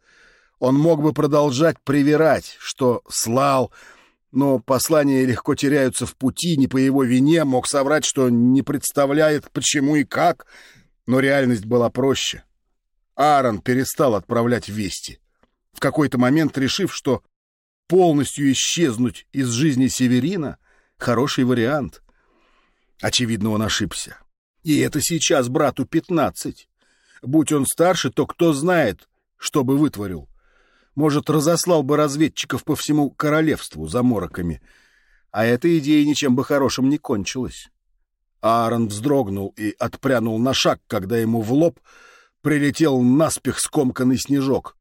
Он мог бы продолжать привирать, что слал, но послания легко теряются в пути, не по его вине, мог соврать, что не представляет, почему и как, но реальность была проще. Аарон перестал отправлять вести, в какой-то момент решив, что полностью исчезнуть из жизни Северина — хороший вариант. Очевидно, он ошибся. И это сейчас брату пятнадцать. Будь он старше, то кто знает, что бы вытворил. Может, разослал бы разведчиков по всему королевству за мороками. А эта идея ничем бы хорошим не кончилась. Аарон вздрогнул и отпрянул на шаг, когда ему в лоб прилетел наспех скомканный снежок.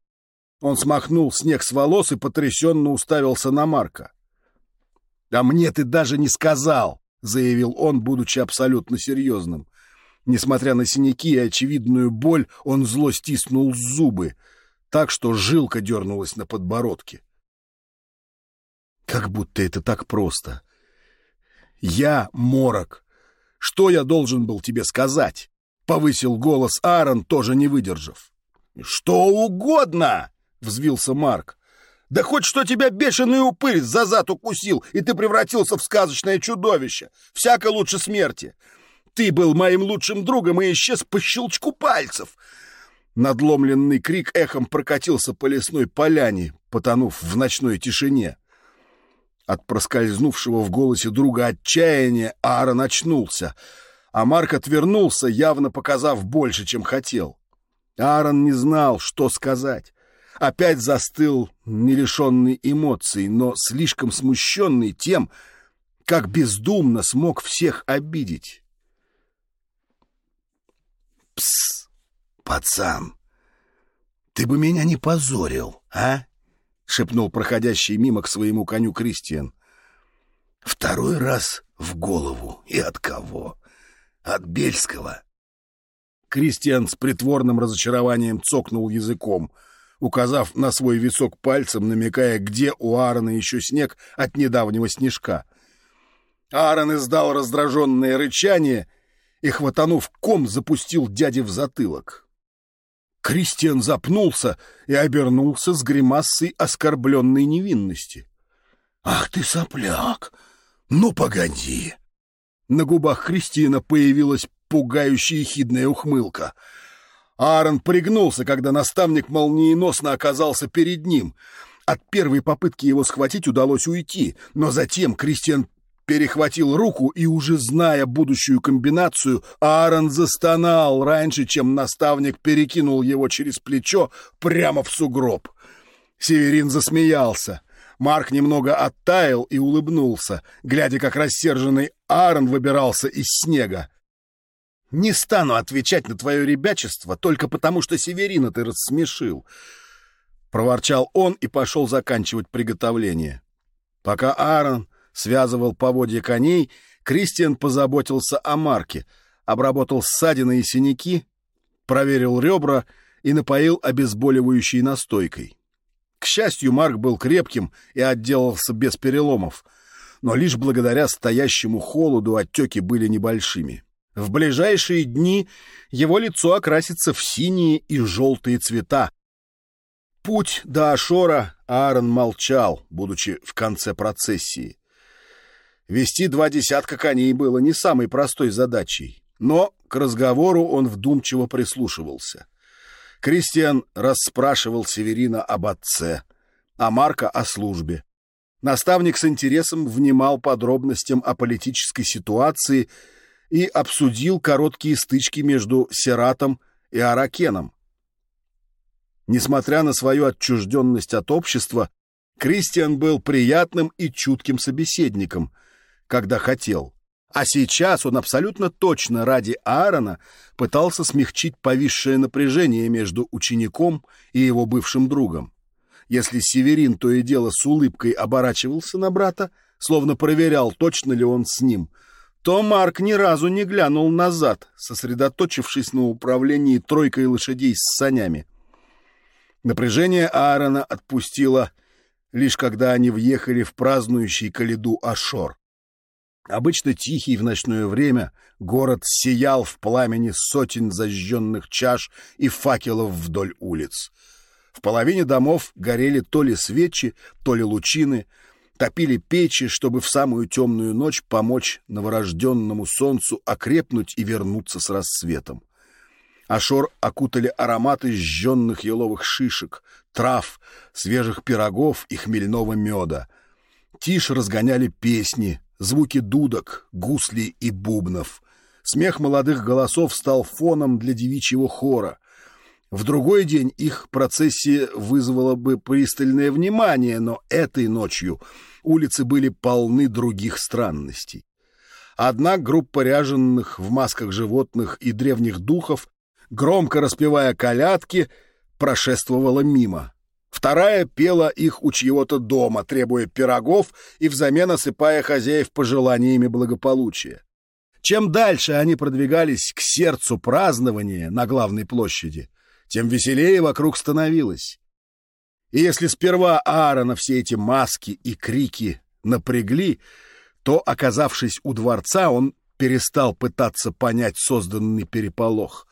Он смахнул снег с волос и потрясенно уставился на Марка. «А мне ты даже не сказал!» — заявил он, будучи абсолютно серьезным. Несмотря на синяки и очевидную боль, он зло стиснул зубы, так что жилка дернулась на подбородке. Как будто это так просто. «Я морок. Что я должен был тебе сказать?» — повысил голос Аарон, тоже не выдержав. «Что угодно!» — взвился Марк. «Да хоть что тебя бешеный упырь за зад укусил, и ты превратился в сказочное чудовище! Всяко лучше смерти! Ты был моим лучшим другом и исчез по щелчку пальцев!» Надломленный крик эхом прокатился по лесной поляне, потонув в ночной тишине. От проскользнувшего в голосе друга отчаяния Аарон очнулся, а Марк отвернулся, явно показав больше, чем хотел. Аарон не знал, что сказать. Опять застыл, не лишенный эмоций, но слишком смущенный тем, как бездумно смог всех обидеть. «Пс, пацан, ты бы меня не позорил, а?» — шепнул проходящий мимо к своему коню Кристиан. «Второй раз в голову. И от кого? От Бельского». Кристиан с притворным разочарованием цокнул языком, указав на свой висок пальцем, намекая, где у Аарона еще снег от недавнего снежка. Аарон издал раздраженное рычание и, хватанув ком, запустил дяде в затылок. Кристиан запнулся и обернулся с гримасой оскорбленной невинности. «Ах ты, сопляк! Ну, погоди!» На губах Кристина появилась пугающая хидная ухмылка. Аарон пригнулся, когда наставник молниеносно оказался перед ним. От первой попытки его схватить удалось уйти, но затем Кристиан перехватил руку, и уже зная будущую комбинацию, Аарон застонал раньше, чем наставник перекинул его через плечо прямо в сугроб. Северин засмеялся. Марк немного оттаял и улыбнулся, глядя, как рассерженный Аарон выбирался из снега. «Не стану отвечать на твое ребячество только потому, что Северина ты рассмешил», — проворчал он и пошел заканчивать приготовление. Пока Аарон связывал поводья коней, Кристиан позаботился о Марке, обработал ссадины и синяки, проверил ребра и напоил обезболивающей настойкой. К счастью, Марк был крепким и отделался без переломов, но лишь благодаря стоящему холоду отеки были небольшими. В ближайшие дни его лицо окрасится в синие и желтые цвета. Путь до Ашора Аарон молчал, будучи в конце процессии. Вести два десятка коней было не самой простой задачей, но к разговору он вдумчиво прислушивался. Кристиан расспрашивал Северина об отце, а Марка о службе. Наставник с интересом внимал подробностям о политической ситуации и обсудил короткие стычки между Сератом и Аракеном. Несмотря на свою отчужденность от общества, Кристиан был приятным и чутким собеседником — когда хотел. А сейчас он абсолютно точно ради Аарона пытался смягчить повисшее напряжение между учеником и его бывшим другом. Если Северин то и дело с улыбкой оборачивался на брата, словно проверял, точно ли он с ним, то Марк ни разу не глянул назад, сосредоточившись на управлении тройкой лошадей с санями. Напряжение Аарона отпустило, лишь когда они въехали в празднующий Калиду Ашор. Обычно тихий в ночное время, город сиял в пламени сотен зажженных чаш и факелов вдоль улиц. В половине домов горели то ли свечи, то ли лучины, топили печи, чтобы в самую темную ночь помочь новорожденному солнцу окрепнуть и вернуться с рассветом. Ашор окутали ароматы сжженных еловых шишек, трав, свежих пирогов и хмельного меда. Тишь разгоняли песни, звуки дудок, гуслей и бубнов. Смех молодых голосов стал фоном для девичьего хора. В другой день их процессия вызвала бы пристальное внимание, но этой ночью улицы были полны других странностей. Одна группа ряженных в масках животных и древних духов, громко распевая колядки, прошествовала мимо. Вторая пела их у чьего-то дома, требуя пирогов и взамен осыпая хозяев пожеланиями благополучия. Чем дальше они продвигались к сердцу празднования на главной площади, тем веселее вокруг становилось. И если сперва Аарона все эти маски и крики напрягли, то, оказавшись у дворца, он перестал пытаться понять созданный переполох.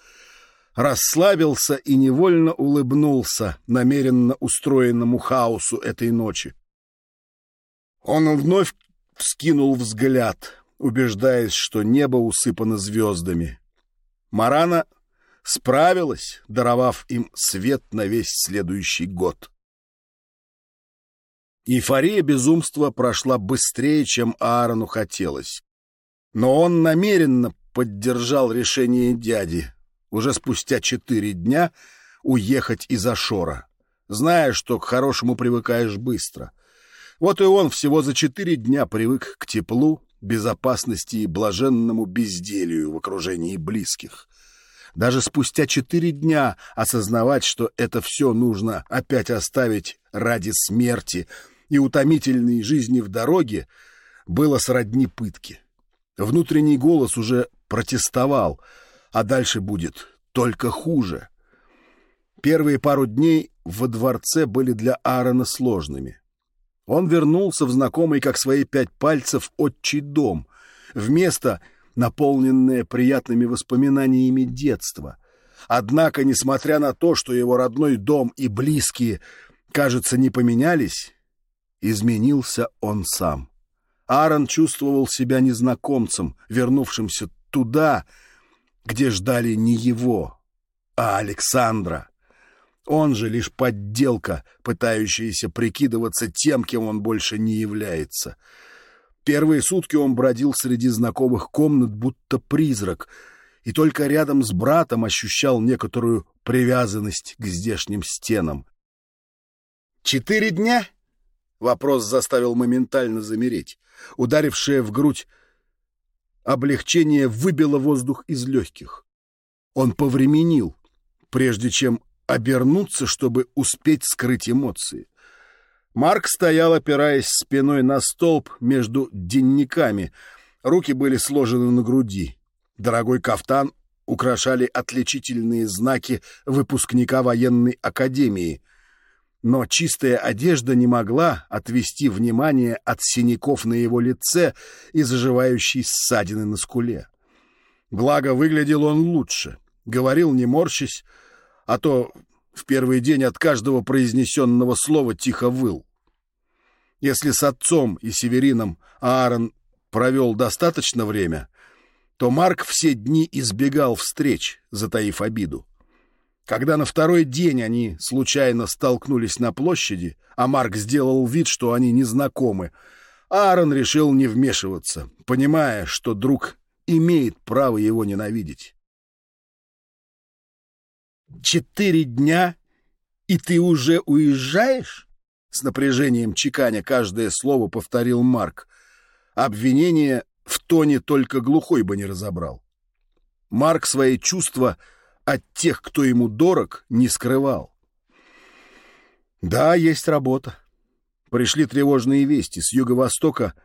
Расслабился и невольно улыбнулся намеренно устроенному хаосу этой ночи. Он вновь вскинул взгляд, убеждаясь, что небо усыпано звездами. Марана справилась, даровав им свет на весь следующий год. Эйфория безумства прошла быстрее, чем Аарону хотелось. Но он намеренно поддержал решение дяди уже спустя четыре дня уехать из Ашора, зная, что к хорошему привыкаешь быстро. Вот и он всего за четыре дня привык к теплу, безопасности и блаженному безделию в окружении близких. Даже спустя четыре дня осознавать, что это все нужно опять оставить ради смерти — и утомительной жизни в дороге было сродни пытки. Внутренний голос уже протестовал, а дальше будет только хуже. Первые пару дней во дворце были для Аарона сложными. Он вернулся в знакомый, как свои пять пальцев, отчий дом, в место, наполненное приятными воспоминаниями детства. Однако, несмотря на то, что его родной дом и близкие, кажется, не поменялись, Изменился он сам. Аарон чувствовал себя незнакомцем, вернувшимся туда, где ждали не его, а Александра. Он же лишь подделка, пытающаяся прикидываться тем, кем он больше не является. Первые сутки он бродил среди знакомых комнат, будто призрак, и только рядом с братом ощущал некоторую привязанность к здешним стенам. «Четыре дня?» Вопрос заставил моментально замереть. Ударившее в грудь облегчение выбило воздух из легких. Он повременил, прежде чем обернуться, чтобы успеть скрыть эмоции. Марк стоял, опираясь спиной на столб между денниками. Руки были сложены на груди. Дорогой кафтан украшали отличительные знаки выпускника военной академии — но чистая одежда не могла отвести внимание от синяков на его лице и заживающей ссадины на скуле. Благо, выглядел он лучше, говорил не морщись, а то в первый день от каждого произнесенного слова тихо выл. Если с отцом и Северином Аарон провел достаточно время, то Марк все дни избегал встреч, затаив обиду. Когда на второй день они случайно столкнулись на площади, а Марк сделал вид, что они не знакомы, Аарон решил не вмешиваться, понимая, что друг имеет право его ненавидеть. «Четыре дня, и ты уже уезжаешь?» С напряжением чеканя каждое слово повторил Марк. Обвинение в тоне только глухой бы не разобрал. Марк свои чувства от тех, кто ему дорог, не скрывал. Да, есть работа. Пришли тревожные вести. С юго-востока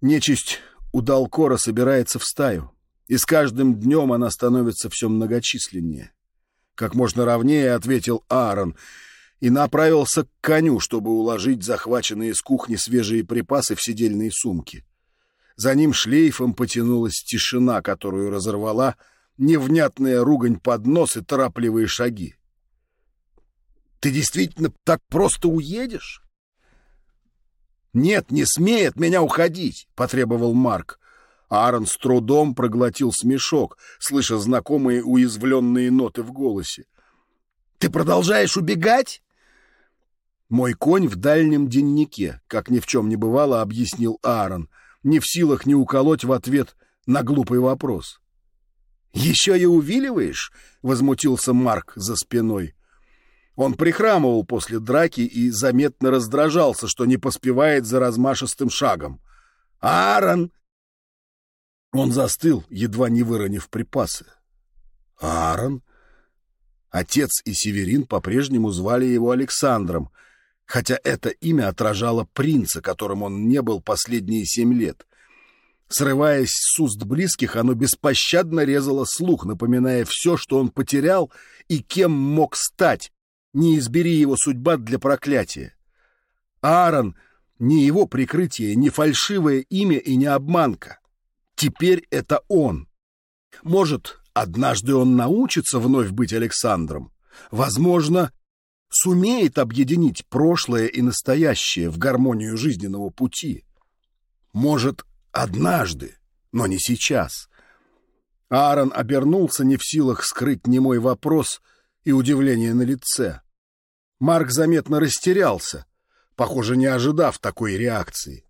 нечисть у Далкора собирается в стаю, и с каждым днем она становится все многочисленнее. Как можно ровнее ответил Аарон и направился к коню, чтобы уложить захваченные из кухни свежие припасы в сидельные сумки. За ним шлейфом потянулась тишина, которую разорвала — невнятная ругань под нос и торопливые шаги. «Ты действительно так просто уедешь?» «Нет, не смеет меня уходить!» — потребовал Марк. Аарон с трудом проглотил смешок, слыша знакомые уязвленные ноты в голосе. «Ты продолжаешь убегать?» «Мой конь в дальнем деннике», — как ни в чем не бывало, объяснил Аарон, не в силах не уколоть в ответ на глупый вопрос. «Еще и увиливаешь?» — возмутился Марк за спиной. Он прихрамывал после драки и заметно раздражался, что не поспевает за размашистым шагом. «Аарон!» Он застыл, едва не выронив припасы. «Аарон?» Отец и Северин по-прежнему звали его Александром, хотя это имя отражало принца, которым он не был последние семь лет. Срываясь с уст близких, оно беспощадно резало слух, напоминая все, что он потерял и кем мог стать, не избери его судьба для проклятия. Аарон — не его прикрытие, не фальшивое имя и не обманка. Теперь это он. Может, однажды он научится вновь быть Александром. Возможно, сумеет объединить прошлое и настоящее в гармонию жизненного пути. Может, однажды, но не сейчас. Аарон обернулся не в силах скрыть немой вопрос и удивление на лице. Марк заметно растерялся, похоже, не ожидав такой реакции.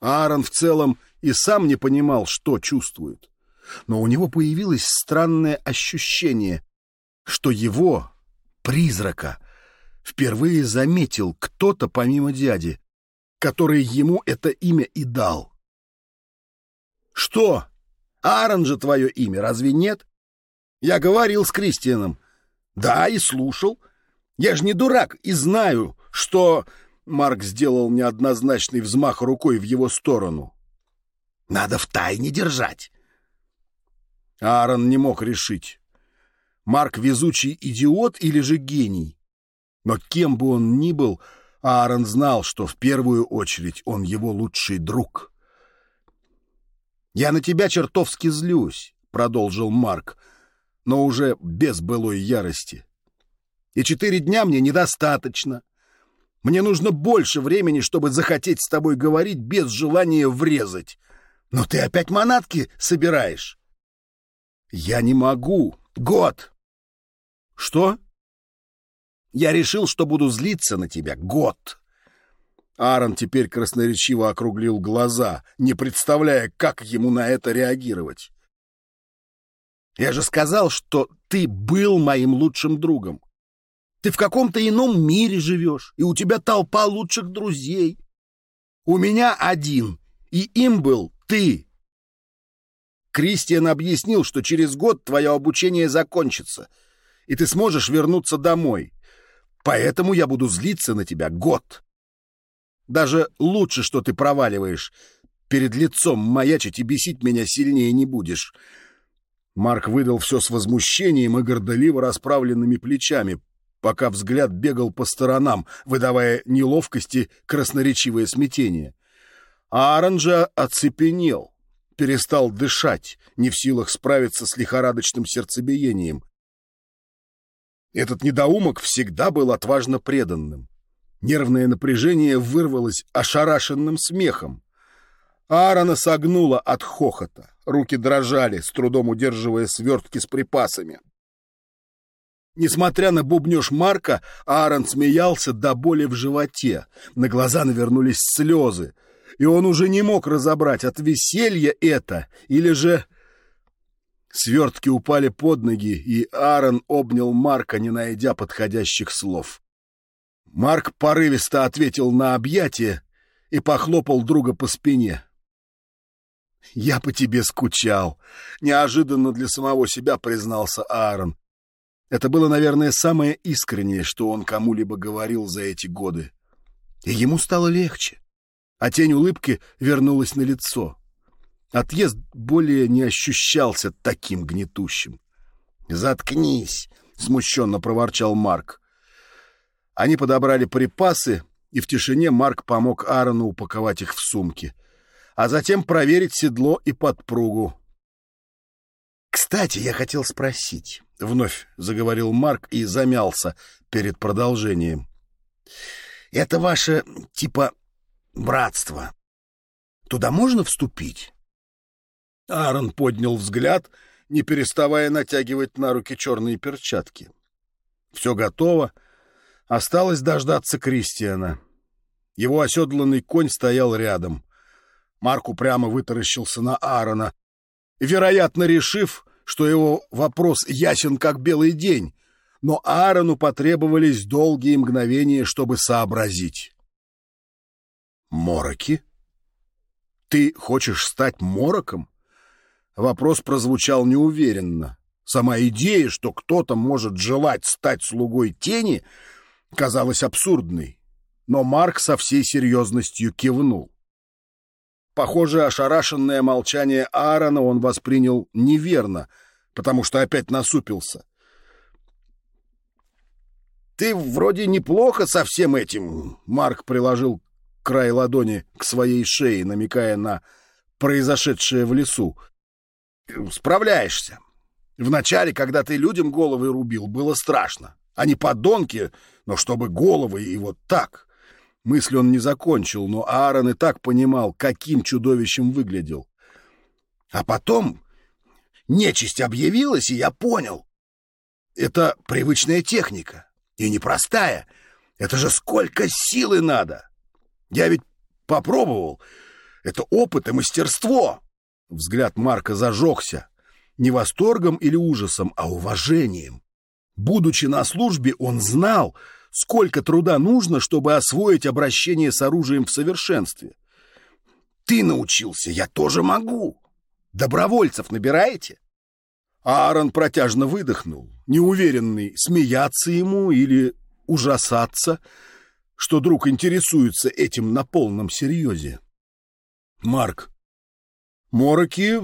Аарон в целом и сам не понимал, что чувствует. Но у него появилось странное ощущение, что его, призрака, впервые заметил кто-то помимо дяди, который ему это имя и дал. «Что? Аарон же твое имя, разве нет?» «Я говорил с Кристианом». «Да, и слушал. Я же не дурак и знаю, что...» Марк сделал неоднозначный взмах рукой в его сторону. «Надо в тайне держать». Аарон не мог решить. Марк везучий идиот или же гений? Но кем бы он ни был, Аарон знал, что в первую очередь он его лучший друг. «Я на тебя чертовски злюсь», — продолжил Марк, но уже без былой ярости. «И четыре дня мне недостаточно. Мне нужно больше времени, чтобы захотеть с тобой говорить без желания врезать. Но ты опять манатки собираешь?» «Я не могу. Год!» «Что?» «Я решил, что буду злиться на тебя год!» Аарон теперь красноречиво округлил глаза, не представляя, как ему на это реагировать. «Я же сказал, что ты был моим лучшим другом. Ты в каком-то ином мире живешь, и у тебя толпа лучших друзей. У меня один, и им был ты. Кристиан объяснил, что через год твое обучение закончится, и ты сможешь вернуться домой. Поэтому я буду злиться на тебя год. Даже лучше, что ты проваливаешь. Перед лицом маячить и бесить меня сильнее не будешь. Марк выдал все с возмущением и гордоливо расправленными плечами, пока взгляд бегал по сторонам, выдавая неловкости красноречивое смятение. А Аарон оцепенел, перестал дышать, не в силах справиться с лихорадочным сердцебиением. Этот недоумок всегда был отважно преданным. Нервное напряжение вырвалось ошарашенным смехом. Аарона согнула от хохота. Руки дрожали, с трудом удерживая свертки с припасами. Несмотря на бубнеж Марка, Аарон смеялся до боли в животе. На глаза навернулись слезы, и он уже не мог разобрать, от веселья это или же... Свертки упали под ноги, и Аарон обнял Марка, не найдя подходящих слов. Марк порывисто ответил на объятие и похлопал друга по спине. «Я по тебе скучал», — неожиданно для самого себя признался Аарон. Это было, наверное, самое искреннее, что он кому-либо говорил за эти годы. И ему стало легче, а тень улыбки вернулась на лицо. Отъезд более не ощущался таким гнетущим. «Заткнись!» — смущенно проворчал Марк. Они подобрали припасы, и в тишине Марк помог Аарону упаковать их в сумки, а затем проверить седло и подпругу. «Кстати, я хотел спросить», — вновь заговорил Марк и замялся перед продолжением. «Это ваше, типа, братство. Туда можно вступить?» Аарон поднял взгляд, не переставая натягивать на руки черные перчатки. «Все готово». Осталось дождаться Кристиана. Его оседланный конь стоял рядом. Марк упрямо вытаращился на Аарона, вероятно, решив, что его вопрос ясен как белый день, но Аарону потребовались долгие мгновения, чтобы сообразить. «Мороки? Ты хочешь стать мороком?» Вопрос прозвучал неуверенно. Сама идея, что кто-то может желать стать слугой тени, казалась абсурдной, но Марк со всей серьезностью кивнул. Похоже, ошарашенное молчание Аарона он воспринял неверно, потому что опять насупился. «Ты вроде неплохо со всем этим», — Марк приложил край ладони к своей шее, намекая на произошедшее в лесу. «Справляешься. Вначале, когда ты людям головы рубил, было страшно. Они подонки, но чтобы головы и вот так. Мысль он не закончил, но Аарон и так понимал, каким чудовищем выглядел. А потом нечисть объявилась, и я понял. Это привычная техника. И непростая. Это же сколько силы надо. Я ведь попробовал. Это опыт и мастерство. Взгляд Марка зажегся не восторгом или ужасом, а уважением. Будучи на службе, он знал, сколько труда нужно, чтобы освоить обращение с оружием в совершенстве. Ты научился, я тоже могу. Добровольцев набираете? Аарон протяжно выдохнул, неуверенный, смеяться ему или ужасаться, что друг интересуется этим на полном серьезе. Марк, мороки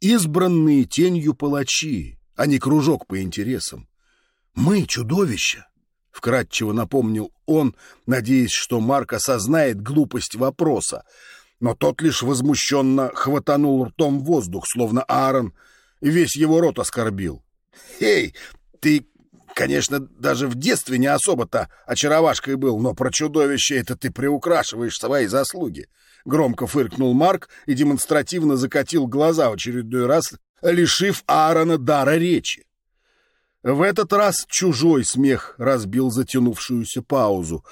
избранные тенью палачи, а не кружок по интересам. Мы — чудовища, — вкратчиво напомнил он, надеясь, что Марк осознает глупость вопроса, но тот лишь возмущенно хватанул ртом воздух, словно Аарон, весь его рот оскорбил. «Эй, ты, конечно, даже в детстве не особо-то очаровашкой был, но про чудовище это ты приукрашиваешь свои заслуги. Громко фыркнул Марк и демонстративно закатил глаза в очередной раз, лишив Аарона дара речи. В этот раз чужой смех разбил затянувшуюся паузу.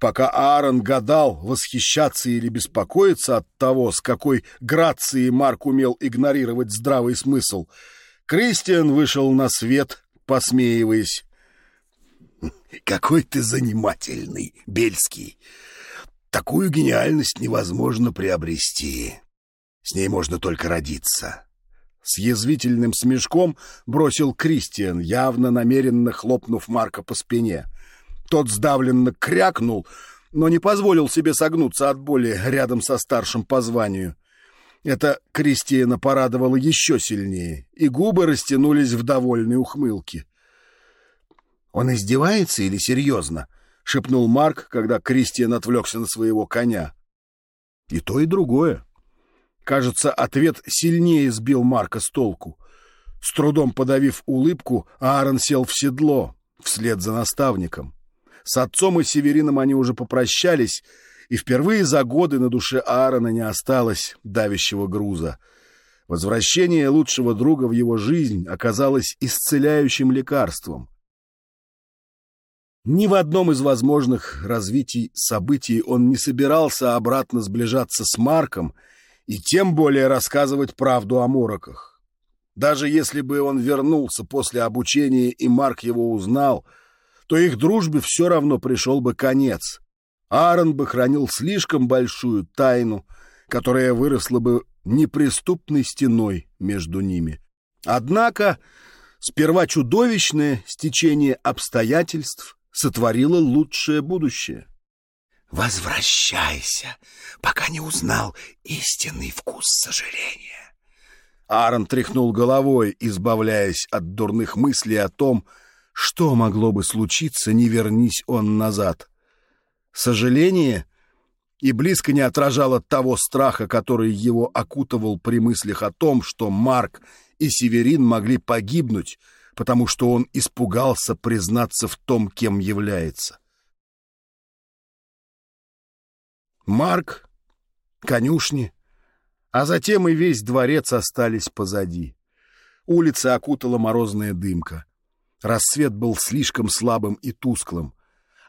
Пока Аарон гадал, восхищаться или беспокоиться от того, с какой грацией Марк умел игнорировать здравый смысл, Кристиан вышел на свет, посмеиваясь. «Какой ты занимательный, Бельский! Такую гениальность невозможно приобрести. С ней можно только родиться. С язвительным смешком бросил Кристиан, явно намеренно хлопнув Марка по спине. Тот сдавленно крякнул, но не позволил себе согнуться от боли рядом со старшим по званию. Это Кристиана порадовало еще сильнее, и губы растянулись в довольной ухмылке. «Он издевается или серьезно?» — шепнул Марк, когда Кристиан отвлекся на своего коня. И то, и другое. Кажется, ответ сильнее сбил Марка с толку. С трудом подавив улыбку, Аарон сел в седло, вслед за наставником. С отцом и Северином они уже попрощались, и впервые за годы на душе Аарона не осталось давящего груза. Возвращение лучшего друга в его жизнь оказалось исцеляющим лекарством. Ни в одном из возможных развитий событий он не собирался обратно сближаться с Марком и тем более рассказывать правду о мороках. Даже если бы он вернулся после обучения и Марк его узнал, то их дружбе все равно пришел бы конец. Аарон бы хранил слишком большую тайну, которая выросла бы неприступной стеной между ними. Однако сперва чудовищное стечение обстоятельств сотворила лучшее будущее. «Возвращайся, пока не узнал истинный вкус сожаления». Аарон тряхнул головой, избавляясь от дурных мыслей о том, что могло бы случиться, не вернись он назад. Сожаление и близко не отражало того страха, который его окутывал при мыслях о том, что Марк и Северин могли погибнуть, потому что он испугался признаться в том, кем является. Марк, конюшни, а затем и весь дворец остались позади. Улица окутала морозная дымка. Рассвет был слишком слабым и тусклым,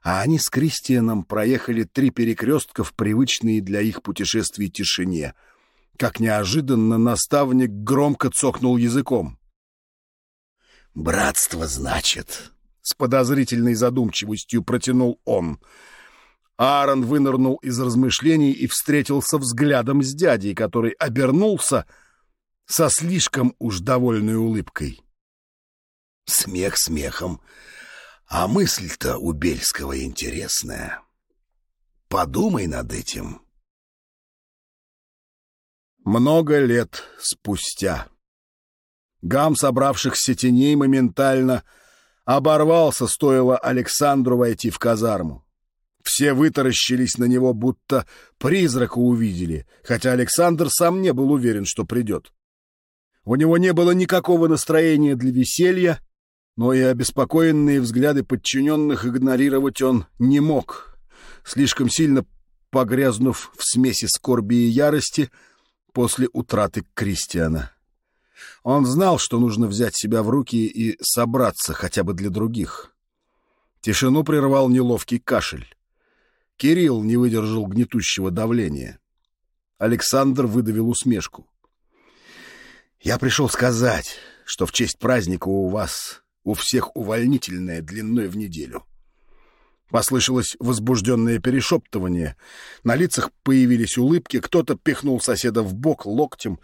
а они с Кристианом проехали три перекрестка в привычные для их путешествий тишине. Как неожиданно наставник громко цокнул языком. «Братство, значит?» — с подозрительной задумчивостью протянул он. Аарон вынырнул из размышлений и встретился взглядом с дядей, который обернулся со слишком уж довольной улыбкой. Смех смехом, а мысль-то у Бельского интересная. Подумай над этим. Много лет спустя. Гам собравшихся теней моментально оборвался, стоило Александру войти в казарму. Все вытаращились на него, будто призрака увидели, хотя Александр сам не был уверен, что придет. У него не было никакого настроения для веселья, но и обеспокоенные взгляды подчиненных игнорировать он не мог, слишком сильно погрязнув в смеси скорби и ярости после утраты Кристиана. Он знал, что нужно взять себя в руки и собраться хотя бы для других. Тишину прервал неловкий кашель. Кирилл не выдержал гнетущего давления. Александр выдавил усмешку. «Я пришел сказать, что в честь праздника у вас у всех увольнительное длиной в неделю. Послышалось возбужденное перешептывание. На лицах появились улыбки, кто-то пихнул соседа в бок локтем,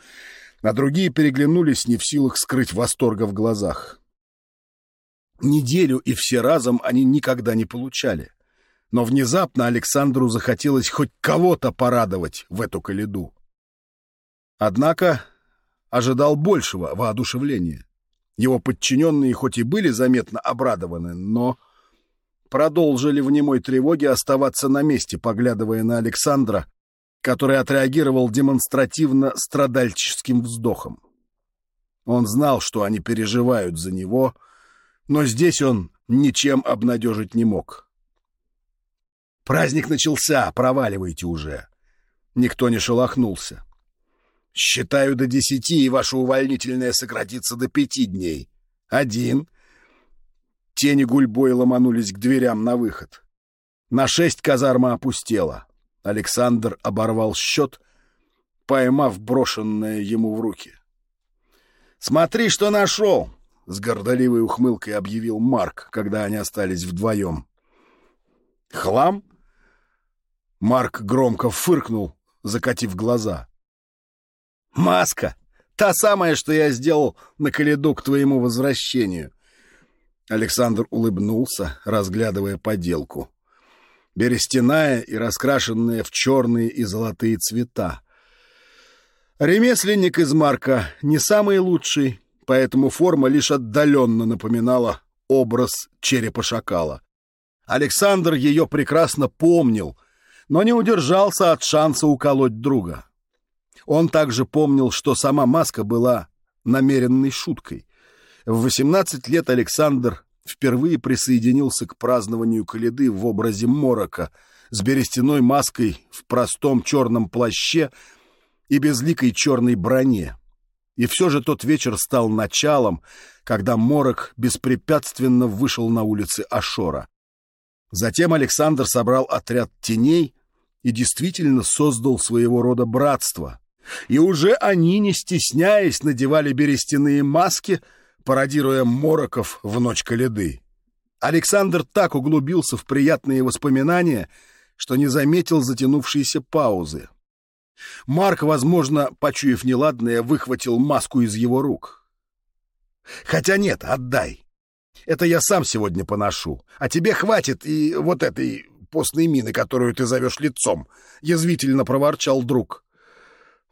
а другие переглянулись, не в силах скрыть восторга в глазах. Неделю и все разом они никогда не получали. Но внезапно Александру захотелось хоть кого-то порадовать в эту коляду. Однако ожидал большего воодушевления. Его подчиненные хоть и были заметно обрадованы, но продолжили в немой тревоге оставаться на месте, поглядывая на Александра, который отреагировал демонстративно страдальческим вздохом. Он знал, что они переживают за него, но здесь он ничем обнадежить не мог. «Праздник начался, проваливайте уже!» Никто не шелохнулся. Считаю до десяти, и ваше увольнительное сократится до пяти дней. Один. Тени гульбой ломанулись к дверям на выход. На шесть казарма опустела. Александр оборвал счет, поймав брошенное ему в руки. «Смотри, что нашел!» — с гордоливой ухмылкой объявил Марк, когда они остались вдвоем. «Хлам?» Марк громко фыркнул, закатив глаза. Маска! Та самая, что я сделал на коляду к твоему возвращению. Александр улыбнулся, разглядывая поделку. Берестяная и раскрашенная в черные и золотые цвета. Ремесленник из Марка не самый лучший, поэтому форма лишь отдаленно напоминала образ черепа шакала. Александр ее прекрасно помнил, но не удержался от шанса уколоть друга. Он также помнил, что сама маска была намеренной шуткой. В 18 лет Александр впервые присоединился к празднованию Каледы в образе Морока с берестяной маской в простом черном плаще и безликой черной броне. И все же тот вечер стал началом, когда Морок беспрепятственно вышел на улицы Ашора. Затем Александр собрал отряд теней и действительно создал своего рода братство, и уже они, не стесняясь, надевали берестяные маски, пародируя мороков в ночь Каледы. Александр так углубился в приятные воспоминания, что не заметил затянувшейся паузы. Марк, возможно, почуяв неладное, выхватил маску из его рук. «Хотя нет, отдай. Это я сам сегодня поношу, а тебе хватит и вот этой постной мины, которую ты зовешь лицом», — язвительно проворчал друг.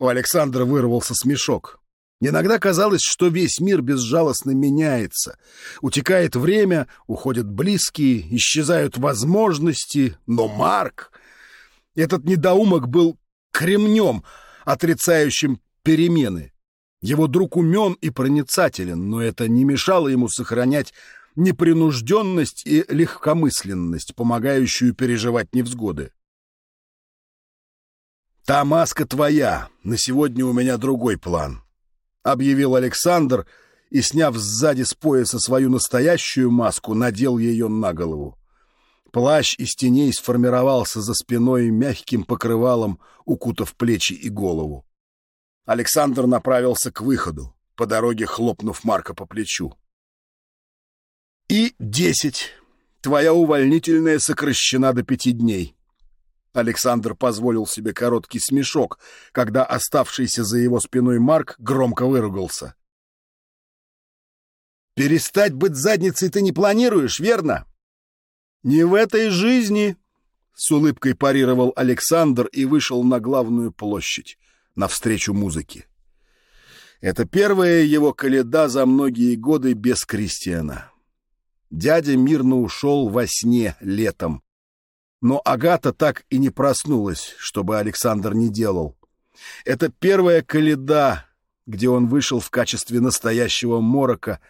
У Александра вырвался смешок. Иногда казалось, что весь мир безжалостно меняется. Утекает время, уходят близкие, исчезают возможности. Но Марк... Этот недоумок был кремнем, отрицающим перемены. Его друг умен и проницателен, но это не мешало ему сохранять непринужденность и легкомысленность, помогающую переживать невзгоды. «Та маска твоя. На сегодня у меня другой план», — объявил Александр и, сняв сзади с пояса свою настоящую маску, надел ее на голову. Плащ из теней сформировался за спиной мягким покрывалом, укутав плечи и голову. Александр направился к выходу, по дороге хлопнув Марка по плечу. «И десять. Твоя увольнительная сокращена до пяти дней. Александр позволил себе короткий смешок, когда оставшийся за его спиной Марк громко выругался. «Перестать быть задницей ты не планируешь, верно?» «Не в этой жизни!» — с улыбкой парировал Александр и вышел на главную площадь, навстречу музыке. Это первая его коляда за многие годы без Кристиана. Дядя мирно ушел во сне летом, но Агата так и не проснулась, чтобы Александр не делал. Это первая коляда, где он вышел в качестве настоящего морока,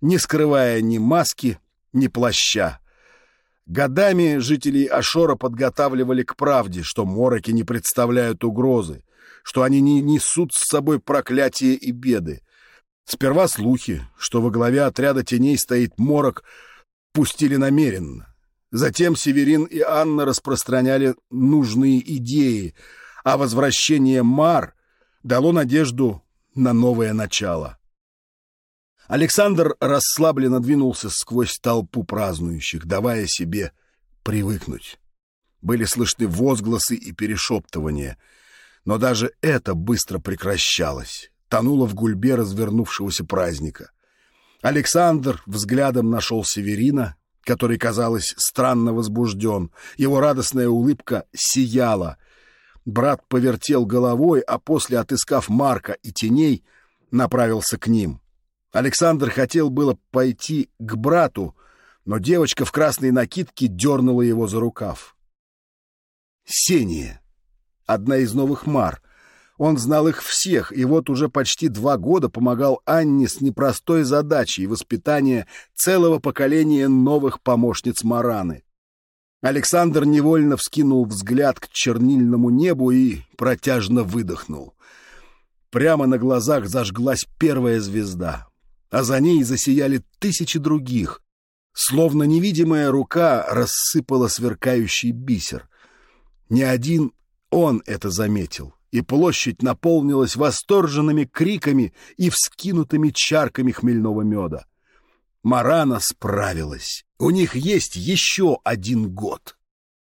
не скрывая ни маски, ни плаща. Годами жителей Ашора подготавливали к правде, что мороки не представляют угрозы, что они не несут с собой проклятия и беды. Сперва слухи, что во главе отряда теней стоит морок, пустили намеренно. Затем Северин и Анна распространяли нужные идеи, а возвращение Мар дало надежду на новое начало. Александр расслабленно двинулся сквозь толпу празднующих, давая себе привыкнуть. Были слышны возгласы и перешептывания, но даже это быстро прекращалось, тонуло в гульбе развернувшегося праздника. Александр взглядом нашел Северина, который, казалось, странно возбужден. Его радостная улыбка сияла. Брат повертел головой, а после, отыскав Марка и теней, направился к ним. Александр хотел было пойти к брату, но девочка в красной накидке дернула его за рукав. Сения, одна из новых Мар — он знал их всех, и вот уже почти два года помогал Анне с непростой задачей воспитания целого поколения новых помощниц Мараны. Александр невольно вскинул взгляд к чернильному небу и протяжно выдохнул. Прямо на глазах зажглась первая звезда, а за ней засияли тысячи других, словно невидимая рука рассыпала сверкающий бисер. Не один он это заметил и площадь наполнилась восторженными криками и вскинутыми чарками хмельного меда. Марана справилась. У них есть еще один год.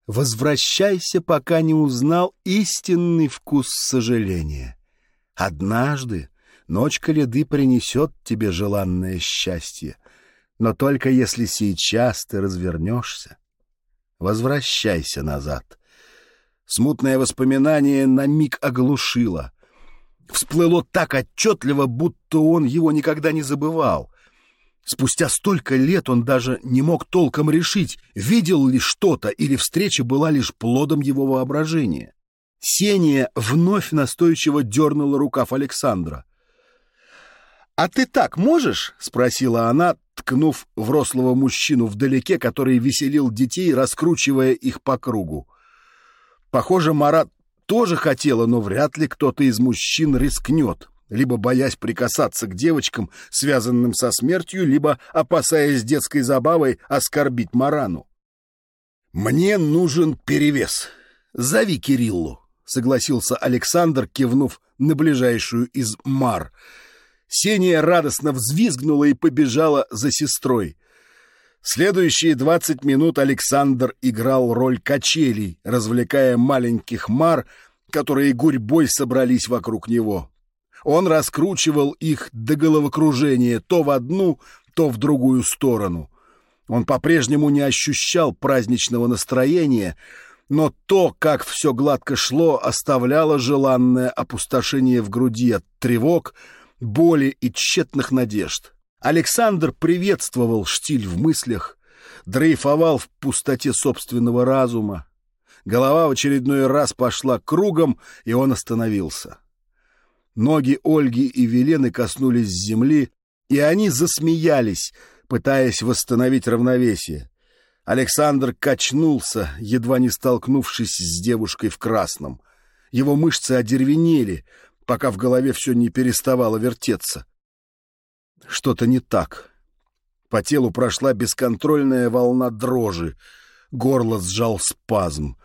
Возвращайся, пока не узнал истинный вкус сожаления. Однажды ночь коляды принесет тебе желанное счастье, но только если сейчас ты развернешься. Возвращайся назад — Смутное воспоминание на миг оглушило. Всплыло так отчетливо, будто он его никогда не забывал. Спустя столько лет он даже не мог толком решить, видел ли что-то или встреча была лишь плодом его воображения. Сения вновь настойчиво дернула рукав Александра. «А ты так можешь?» — спросила она, ткнув в рослого мужчину вдалеке, который веселил детей, раскручивая их по кругу. Похоже, Марат тоже хотела, но вряд ли кто-то из мужчин рискнет, либо боясь прикасаться к девочкам, связанным со смертью, либо опасаясь детской забавой оскорбить Марану. «Мне нужен перевес. Зови Кириллу», — согласился Александр, кивнув на ближайшую из Мар. Сения радостно взвизгнула и побежала за сестрой. Следующие двадцать минут Александр играл роль качелей, развлекая маленьких мар, которые гурьбой собрались вокруг него. Он раскручивал их до головокружения то в одну, то в другую сторону. Он по-прежнему не ощущал праздничного настроения, но то, как все гладко шло, оставляло желанное опустошение в груди от тревог, боли и тщетных надежд. Александр приветствовал штиль в мыслях, дрейфовал в пустоте собственного разума. Голова в очередной раз пошла кругом, и он остановился. Ноги Ольги и Велены коснулись земли, и они засмеялись, пытаясь восстановить равновесие. Александр качнулся, едва не столкнувшись с девушкой в красном. Его мышцы одервенели, пока в голове все не переставало вертеться. Что-то не так. По телу прошла бесконтрольная волна дрожи. Горло сжал спазм.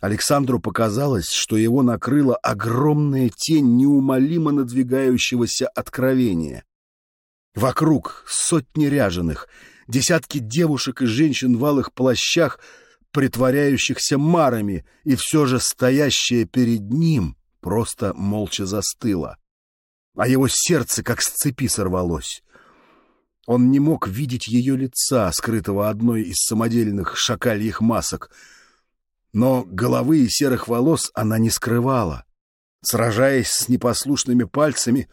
Александру показалось, что его накрыла огромная тень неумолимо надвигающегося откровения. Вокруг сотни ряженых, десятки девушек и женщин в алых плащах притворяющихся марами, и все же стоящая перед ним просто молча застыла. А его сердце как с цепи сорвалось. Он не мог видеть ее лица, скрытого одной из самодельных шакальих масок, но головы и серых волос она не скрывала. Сражаясь с непослушными пальцами,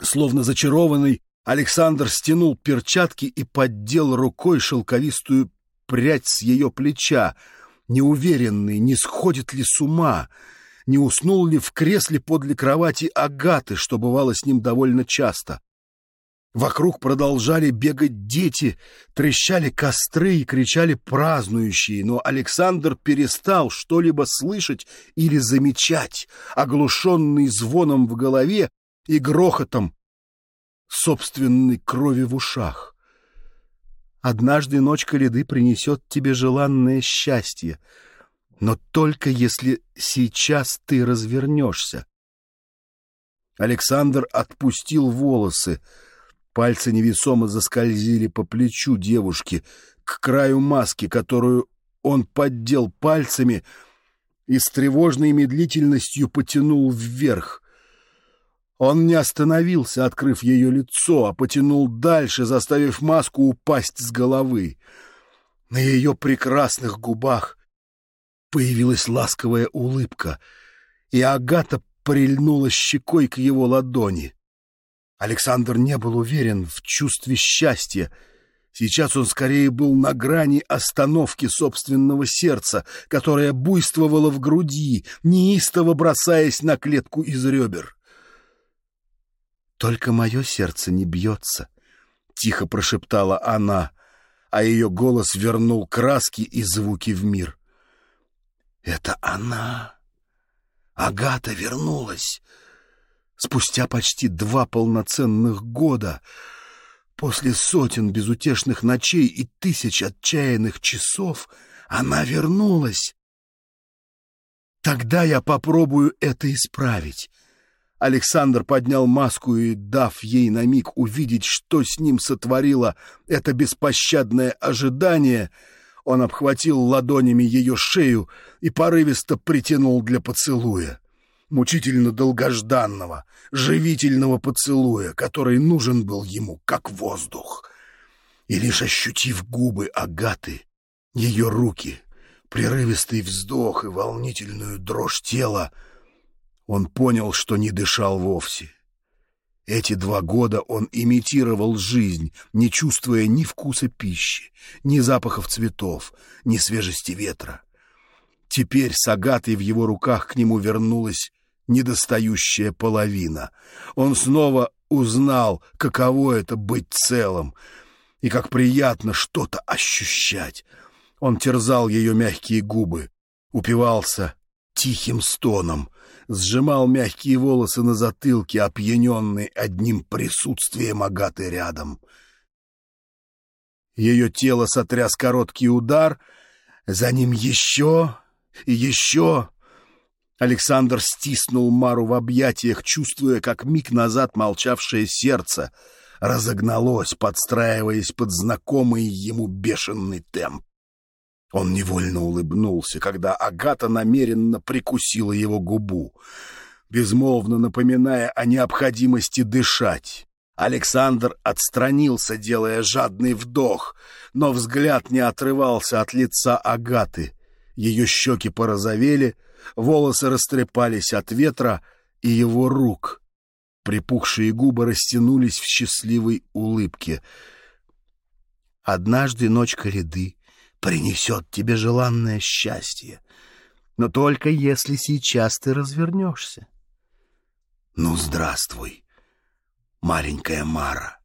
словно зачарованный, Александр стянул перчатки и поддел рукой шелковистую прядь с ее плеча, неуверенный, не сходит ли с ума, не уснул ли в кресле подле кровати Агаты, что бывало с ним довольно часто. Вокруг продолжали бегать дети, трещали костры и кричали празднующие, но Александр перестал что-либо слышать или замечать, оглушенный звоном в голове и грохотом собственной крови в ушах. Однажды ночь коляды принесет тебе желанное счастье, но только если сейчас ты развернешься. Александр отпустил волосы, Пальцы невесомо заскользили по плечу девушки, к краю маски, которую он поддел пальцами и с тревожной медлительностью потянул вверх. Он не остановился, открыв ее лицо, а потянул дальше, заставив маску упасть с головы. На ее прекрасных губах появилась ласковая улыбка, и Агата прильнула щекой к его ладони. Александр не был уверен в чувстве счастья. Сейчас он скорее был на грани остановки собственного сердца, которое буйствовало в груди, неистово бросаясь на клетку из ребер. «Только мое сердце не бьется», — тихо прошептала она, а ее голос вернул краски и звуки в мир. «Это она! Агата вернулась!» Спустя почти два полноценных года, после сотен безутешных ночей и тысяч отчаянных часов, она вернулась. Тогда я попробую это исправить. Александр поднял маску и, дав ей на миг увидеть, что с ним сотворило это беспощадное ожидание, он обхватил ладонями ее шею и порывисто притянул для поцелуя мучительно долгожданного, живительного поцелуя, который нужен был ему, как воздух. И лишь ощутив губы Агаты, ее руки, прерывистый вздох и волнительную дрожь тела, он понял, что не дышал вовсе. Эти два года он имитировал жизнь, не чувствуя ни вкуса пищи, ни запахов цветов, ни свежести ветра. Теперь с Агатой в его руках к нему вернулась недостающая половина. Он снова узнал, каково это быть целым, и как приятно что-то ощущать. Он терзал ее мягкие губы, упивался тихим стоном, сжимал мягкие волосы на затылке, опьяненный одним присутствием Агаты рядом. Ее тело сотряс короткий удар, за ним еще и еще... Александр стиснул Мару в объятиях, чувствуя, как миг назад молчавшее сердце разогналось, подстраиваясь под знакомый ему бешеный темп. Он невольно улыбнулся, когда Агата намеренно прикусила его губу, безмолвно напоминая о необходимости дышать. Александр отстранился, делая жадный вдох, но взгляд не отрывался от лица Агаты. Ее щеки порозовели — волосы растрепались от ветра и его рук. Припухшие губы растянулись в счастливой улыбке. «Однажды ночь коляды принесет тебе желанное счастье, но только если сейчас ты развернешься». «Ну, здравствуй, маленькая Мара!»